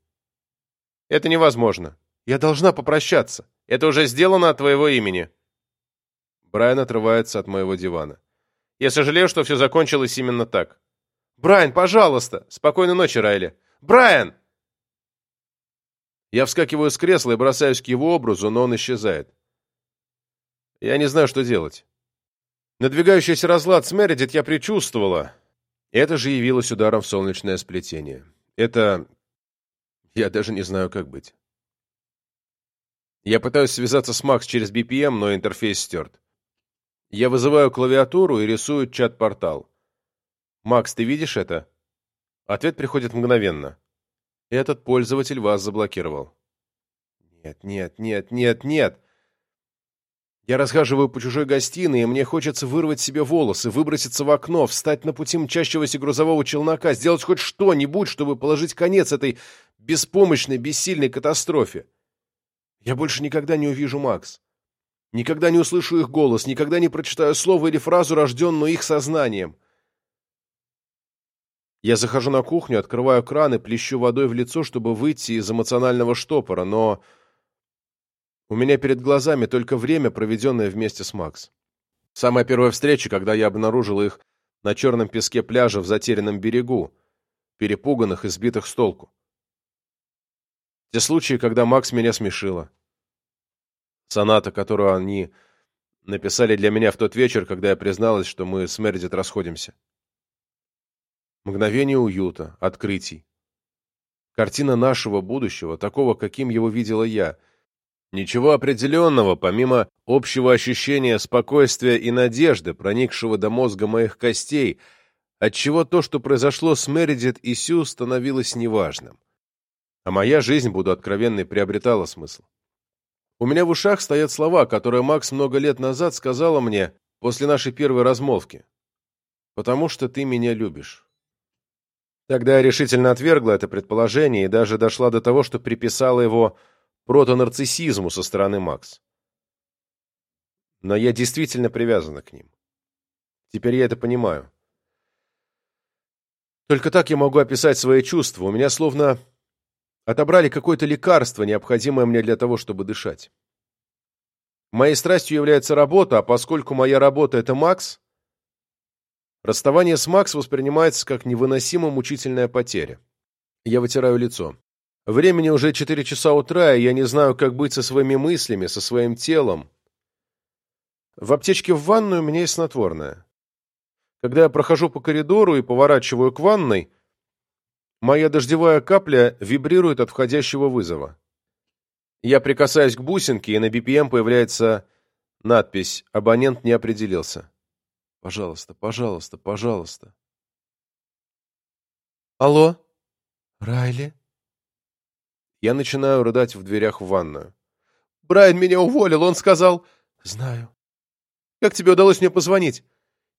Это невозможно. Я должна попрощаться. Это уже сделано от твоего имени. Брайан отрывается от моего дивана. Я сожалею, что все закончилось именно так. Брайан, пожалуйста! Спокойной ночи, Райли. Брайан! Я вскакиваю с кресла и бросаюсь к его образу, но он исчезает. Я не знаю, что делать. Надвигающийся разлад с Мередит я предчувствовала. Это же явилось ударом в солнечное сплетение. Это... Я даже не знаю, как быть. Я пытаюсь связаться с Макс через BPM, но интерфейс стерт. Я вызываю клавиатуру и рисую чат-портал. «Макс, ты видишь это?» Ответ приходит мгновенно. «Этот пользователь вас заблокировал». «Нет, нет, нет, нет, нет!» Я расхаживаю по чужой гостиной, и мне хочется вырвать себе волосы, выброситься в окно, встать на пути мчащегося грузового челнока, сделать хоть что-нибудь, чтобы положить конец этой беспомощной, бессильной катастрофе. Я больше никогда не увижу Макс. Никогда не услышу их голос, никогда не прочитаю слово или фразу, рожденную их сознанием. Я захожу на кухню, открываю кран и плещу водой в лицо, чтобы выйти из эмоционального штопора, но у меня перед глазами только время, проведенное вместе с Макс. Самая первая встреча, когда я обнаружил их на черном песке пляжа в затерянном берегу, перепуганных и сбитых с толку. Те случаи, когда Макс меня смешила. Соната, которую они написали для меня в тот вечер, когда я призналась, что мы с Мередит расходимся. Мгновение уюта, открытий. Картина нашего будущего, такого, каким его видела я — Ничего определенного, помимо общего ощущения спокойствия и надежды, проникшего до мозга моих костей, отчего то, что произошло с Мередит и Сю, становилось неважным. А моя жизнь, буду откровенной, приобретала смысл. У меня в ушах стоят слова, которые Макс много лет назад сказала мне после нашей первой размолвки. «Потому что ты меня любишь». Тогда я решительно отвергла это предположение и даже дошла до того, что приписала его протонарциссизму со стороны Макс. Но я действительно привязана к ним. Теперь я это понимаю. Только так я могу описать свои чувства. У меня словно отобрали какое-то лекарство, необходимое мне для того, чтобы дышать. Моей страстью является работа, а поскольку моя работа — это Макс, расставание с Макс воспринимается как невыносимо мучительная потеря. Я вытираю лицо. Времени уже четыре часа утра, и я не знаю, как быть со своими мыслями, со своим телом. В аптечке в ванную у меня есть снотворное. Когда я прохожу по коридору и поворачиваю к ванной, моя дождевая капля вибрирует от входящего вызова. Я прикасаюсь к бусинке, и на BPM появляется надпись «Абонент не определился». Пожалуйста, пожалуйста, пожалуйста. Алло? Райли? Я начинаю рыдать в дверях в ванную. «Брайан меня уволил, он сказал...» «Знаю». «Как тебе удалось мне позвонить?»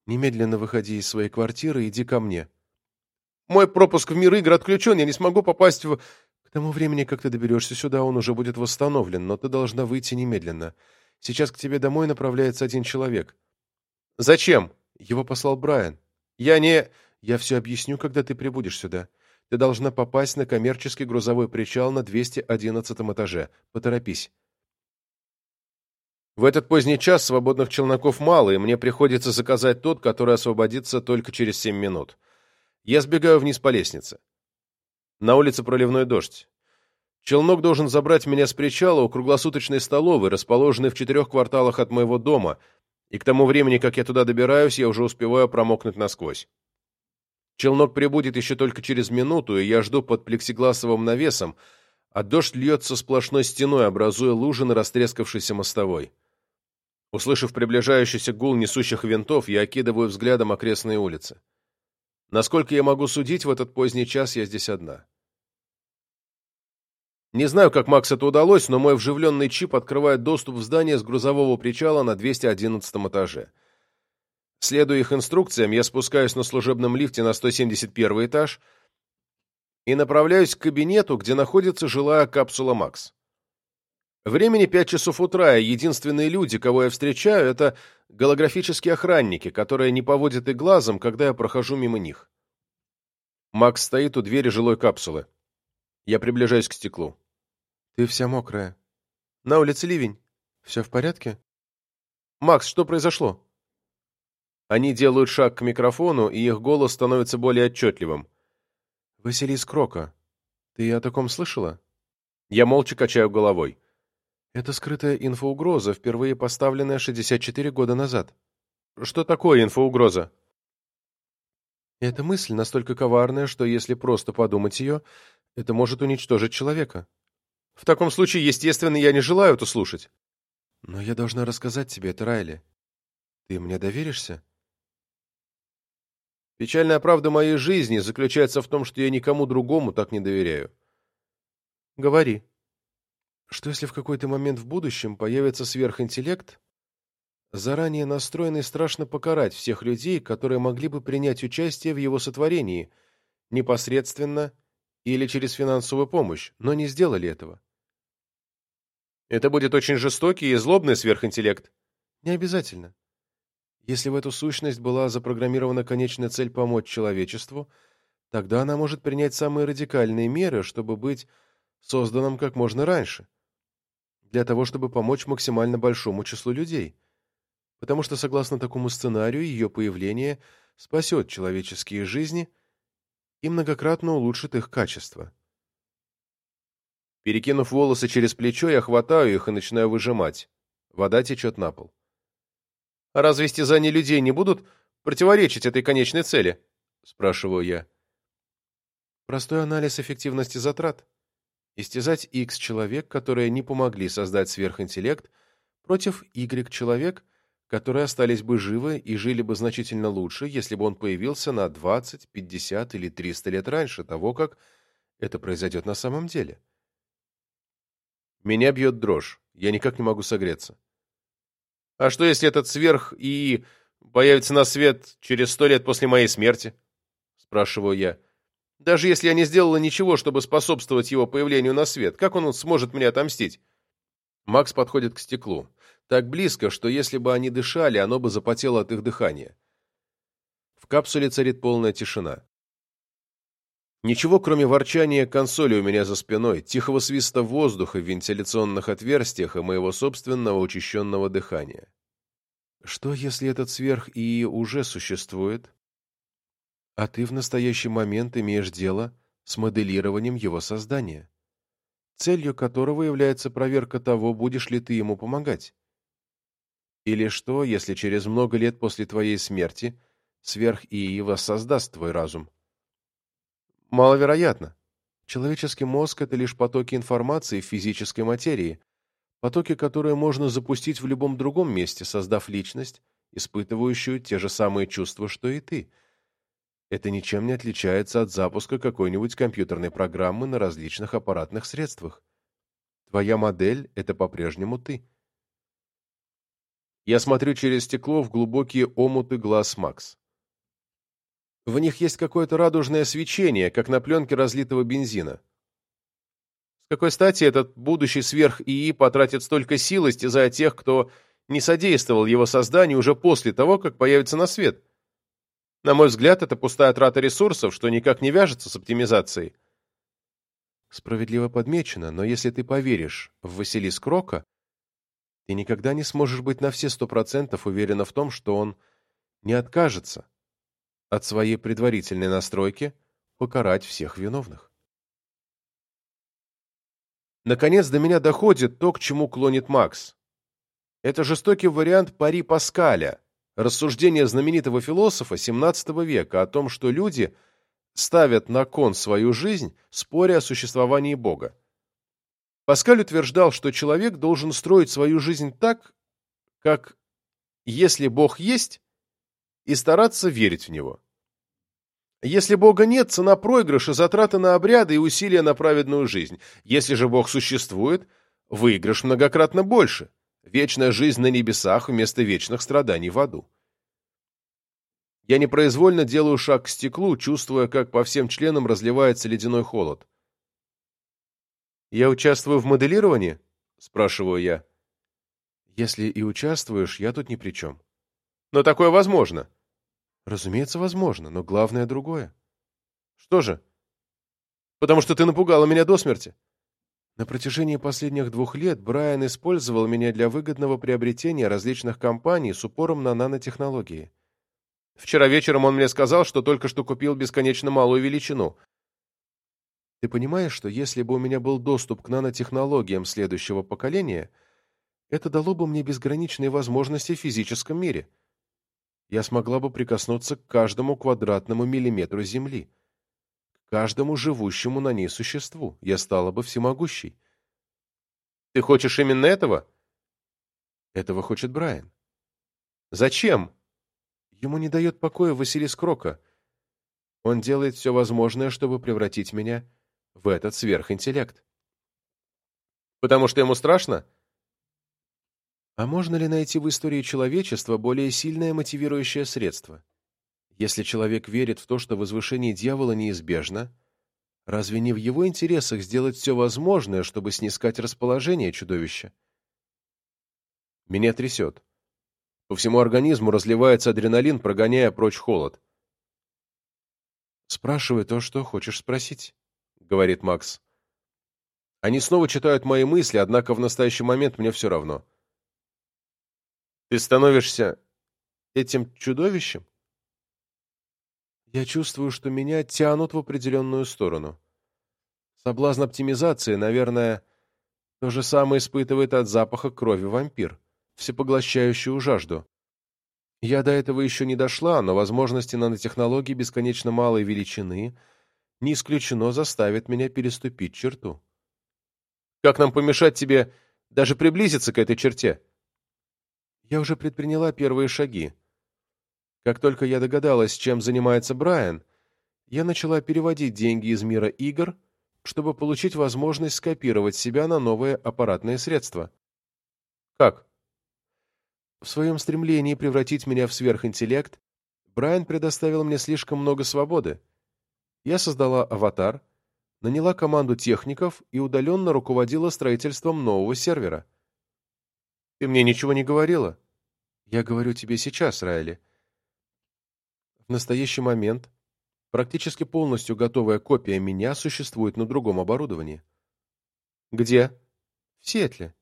«Немедленно выходи из своей квартиры и иди ко мне». «Мой пропуск в мир игр отключен, я не смогу попасть в...» «К тому времени, как ты доберешься сюда, он уже будет восстановлен, но ты должна выйти немедленно. Сейчас к тебе домой направляется один человек». «Зачем?» «Его послал Брайан». «Я не...» «Я все объясню, когда ты прибудешь сюда. Ты должна попасть на коммерческий грузовой причал на 211 этаже. Поторопись. В этот поздний час свободных челноков мало, и мне приходится заказать тот, который освободится только через 7 минут. Я сбегаю вниз по лестнице. На улице проливной дождь. Челнок должен забрать меня с причала у круглосуточной столовой, расположенной в четырех кварталах от моего дома, и к тому времени, как я туда добираюсь, я уже успеваю промокнуть насквозь. Челнок прибудет еще только через минуту, и я жду под плексигласовым навесом, а дождь льется сплошной стеной, образуя лужи на растрескавшейся мостовой. Услышав приближающийся гул несущих винтов, я окидываю взглядом окрестные улицы. Насколько я могу судить, в этот поздний час я здесь одна. Не знаю, как Макс это удалось, но мой вживленный чип открывает доступ в здание с грузового причала на 211 этаже. Следуя их инструкциям, я спускаюсь на служебном лифте на 171 этаж и направляюсь к кабинету, где находится жилая капсула Макс. Времени 5 часов утра, и единственные люди, кого я встречаю, это голографические охранники, которые не поводят и глазом, когда я прохожу мимо них. Макс стоит у двери жилой капсулы. Я приближаюсь к стеклу. Ты вся мокрая. На улице ливень. Все в порядке? Макс, что произошло? Они делают шаг к микрофону, и их голос становится более отчетливым. Василис Крока. Ты о таком слышала? Я молча качаю головой. Это скрытая инфоугроза, впервые поставленная 64 года назад. Что такое инфоугроза? Эта мысль настолько коварная, что если просто подумать ее, это может уничтожить человека. В таком случае, естественно, я не желаю это слушать. Но я должна рассказать тебе это, Райли. Ты мне доверишься? Печальная правда моей жизни заключается в том, что я никому другому так не доверяю. Говори. Что если в какой-то момент в будущем появится сверхинтеллект, заранее настроенный страшно покарать всех людей, которые могли бы принять участие в его сотворении, непосредственно или через финансовую помощь, но не сделали этого. Это будет очень жестокий и злобный сверхинтеллект. Не обязательно. Если в эту сущность была запрограммирована конечная цель помочь человечеству, тогда она может принять самые радикальные меры, чтобы быть созданным как можно раньше, для того, чтобы помочь максимально большому числу людей. Потому что, согласно такому сценарию, ее появление спасет человеческие жизни – и многократно улучшит их качество. Перекинув волосы через плечо, я хватаю их и начинаю выжимать. Вода течет на пол. «А разве истязания людей не будут противоречить этой конечной цели?» – спрашиваю я. Простой анализ эффективности затрат. Истязать X человек, которые не помогли создать сверхинтеллект, против Y человек – которые остались бы живы и жили бы значительно лучше, если бы он появился на 20, 50 или 300 лет раньше того, как это произойдет на самом деле. Меня бьет дрожь. Я никак не могу согреться. А что, если этот сверх и появится на свет через сто лет после моей смерти? Спрашиваю я. Даже если я не сделала ничего, чтобы способствовать его появлению на свет, как он сможет мне отомстить? Макс подходит к стеклу. Так близко, что если бы они дышали, оно бы запотело от их дыхания. В капсуле царит полная тишина. Ничего, кроме ворчания консоли у меня за спиной, тихого свиста воздуха в вентиляционных отверстиях и моего собственного учащенного дыхания. Что, если этот сверх-ИИ уже существует, а ты в настоящий момент имеешь дело с моделированием его создания, целью которого является проверка того, будешь ли ты ему помогать? Или что, если через много лет после твоей смерти сверх-ИИ воссоздаст твой разум? Маловероятно. Человеческий мозг — это лишь потоки информации в физической материи, потоки, которые можно запустить в любом другом месте, создав личность, испытывающую те же самые чувства, что и ты. Это ничем не отличается от запуска какой-нибудь компьютерной программы на различных аппаратных средствах. Твоя модель — это по-прежнему ты. Я смотрю через стекло в глубокие омуты глаз Макс. В них есть какое-то радужное свечение, как на пленке разлитого бензина. С какой стати этот будущий сверх-ИИ потратит столько сил, истязая тех, кто не содействовал его созданию уже после того, как появится на свет? На мой взгляд, это пустая трата ресурсов, что никак не вяжется с оптимизацией. Справедливо подмечено, но если ты поверишь в Василис Крока, ты никогда не сможешь быть на все сто процентов уверена в том, что он не откажется от своей предварительной настройки покарать всех виновных. Наконец до меня доходит то, к чему клонит Макс. Это жестокий вариант пари Паскаля, рассуждение знаменитого философа XVII века о том, что люди ставят на кон свою жизнь, споря о существовании Бога. Паскаль утверждал, что человек должен строить свою жизнь так, как если Бог есть, и стараться верить в Него. Если Бога нет, цена проигрыша, затраты на обряды и усилия на праведную жизнь. Если же Бог существует, выигрыш многократно больше. Вечная жизнь на небесах вместо вечных страданий в аду. Я непроизвольно делаю шаг к стеклу, чувствуя, как по всем членам разливается ледяной холод. «Я участвую в моделировании?» — спрашиваю я. «Если и участвуешь, я тут ни при чем». «Но такое возможно». «Разумеется, возможно, но главное другое». «Что же?» «Потому что ты напугала меня до смерти». На протяжении последних двух лет Брайан использовал меня для выгодного приобретения различных компаний с упором на нанотехнологии. Вчера вечером он мне сказал, что только что купил бесконечно малую величину. Ты понимаешь, что если бы у меня был доступ к нанотехнологиям следующего поколения, это дало бы мне безграничные возможности в физическом мире. Я смогла бы прикоснуться к каждому квадратному миллиметру Земли, каждому живущему на ней существу. Я стала бы всемогущей. Ты хочешь именно этого? Этого хочет Брайан. Зачем? Ему не дает покоя Василис Крока. Он делает все возможное, чтобы превратить меня в этот сверхинтеллект. Потому что ему страшно? А можно ли найти в истории человечества более сильное мотивирующее средство? Если человек верит в то, что возвышение дьявола неизбежно, разве не в его интересах сделать все возможное, чтобы снискать расположение чудовища? Меня трясет. По всему организму разливается адреналин, прогоняя прочь холод. «Спрашивай то, что хочешь спросить», — говорит Макс. Они снова читают мои мысли, однако в настоящий момент мне все равно. «Ты становишься этим чудовищем?» Я чувствую, что меня тянут в определенную сторону. Соблазн оптимизации, наверное, то же самое испытывает от запаха крови вампир всепоглощающую жажду. Я до этого еще не дошла, но возможности нанотехнологий бесконечно малой величины не исключено заставят меня переступить черту. Как нам помешать тебе даже приблизиться к этой черте? Я уже предприняла первые шаги. Как только я догадалась, чем занимается Брайан, я начала переводить деньги из мира игр, чтобы получить возможность скопировать себя на новые аппаратные средства. Как? В своем стремлении превратить меня в сверхинтеллект, Брайан предоставил мне слишком много свободы. Я создала аватар, наняла команду техников и удаленно руководила строительством нового сервера. Ты мне ничего не говорила. Я говорю тебе сейчас, Райли. В настоящий момент практически полностью готовая копия меня существует на другом оборудовании. Где? В Сиэтле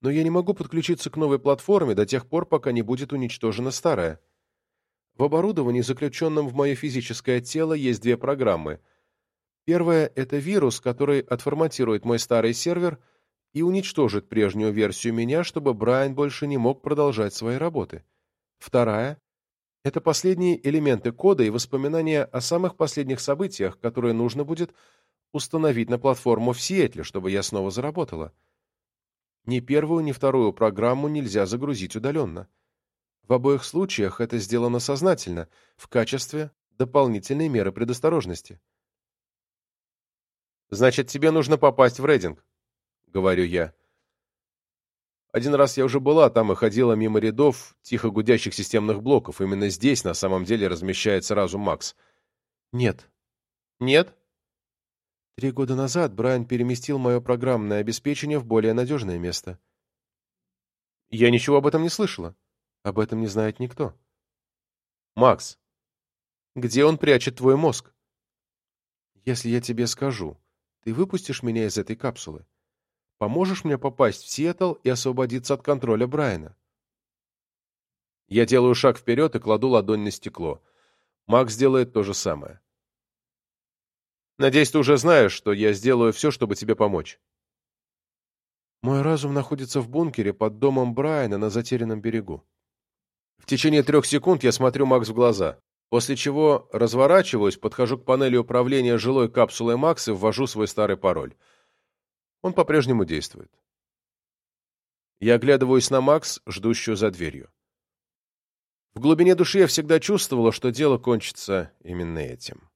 но я не могу подключиться к новой платформе до тех пор, пока не будет уничтожена старая. В оборудовании, заключенном в мое физическое тело, есть две программы. Первая — это вирус, который отформатирует мой старый сервер и уничтожит прежнюю версию меня, чтобы Брайан больше не мог продолжать свои работы. Вторая — это последние элементы кода и воспоминания о самых последних событиях, которые нужно будет установить на платформу в Сиэтле, чтобы я снова заработала. Ни первую, ни вторую программу нельзя загрузить удаленно. В обоих случаях это сделано сознательно, в качестве дополнительной меры предосторожности. «Значит, тебе нужно попасть в рейдинг», — говорю я. Один раз я уже была там и ходила мимо рядов тихо гудящих системных блоков. Именно здесь на самом деле размещается разум Макс. Нет. Нет? Три года назад Брайан переместил мое программное обеспечение в более надежное место. Я ничего об этом не слышала. Об этом не знает никто. Макс, где он прячет твой мозг? Если я тебе скажу, ты выпустишь меня из этой капсулы? Поможешь мне попасть в Сиэтл и освободиться от контроля Брайана? Я делаю шаг вперед и кладу ладонь на стекло. Макс делает то же самое. Надеюсь, ты уже знаешь, что я сделаю все, чтобы тебе помочь. Мой разум находится в бункере под домом Брайана на затерянном берегу. В течение трех секунд я смотрю Макс в глаза, после чего разворачиваюсь, подхожу к панели управления жилой капсулой Макс и ввожу свой старый пароль. Он по-прежнему действует. Я оглядываюсь на Макс, ждущую за дверью. В глубине души я всегда чувствовала, что дело кончится именно этим.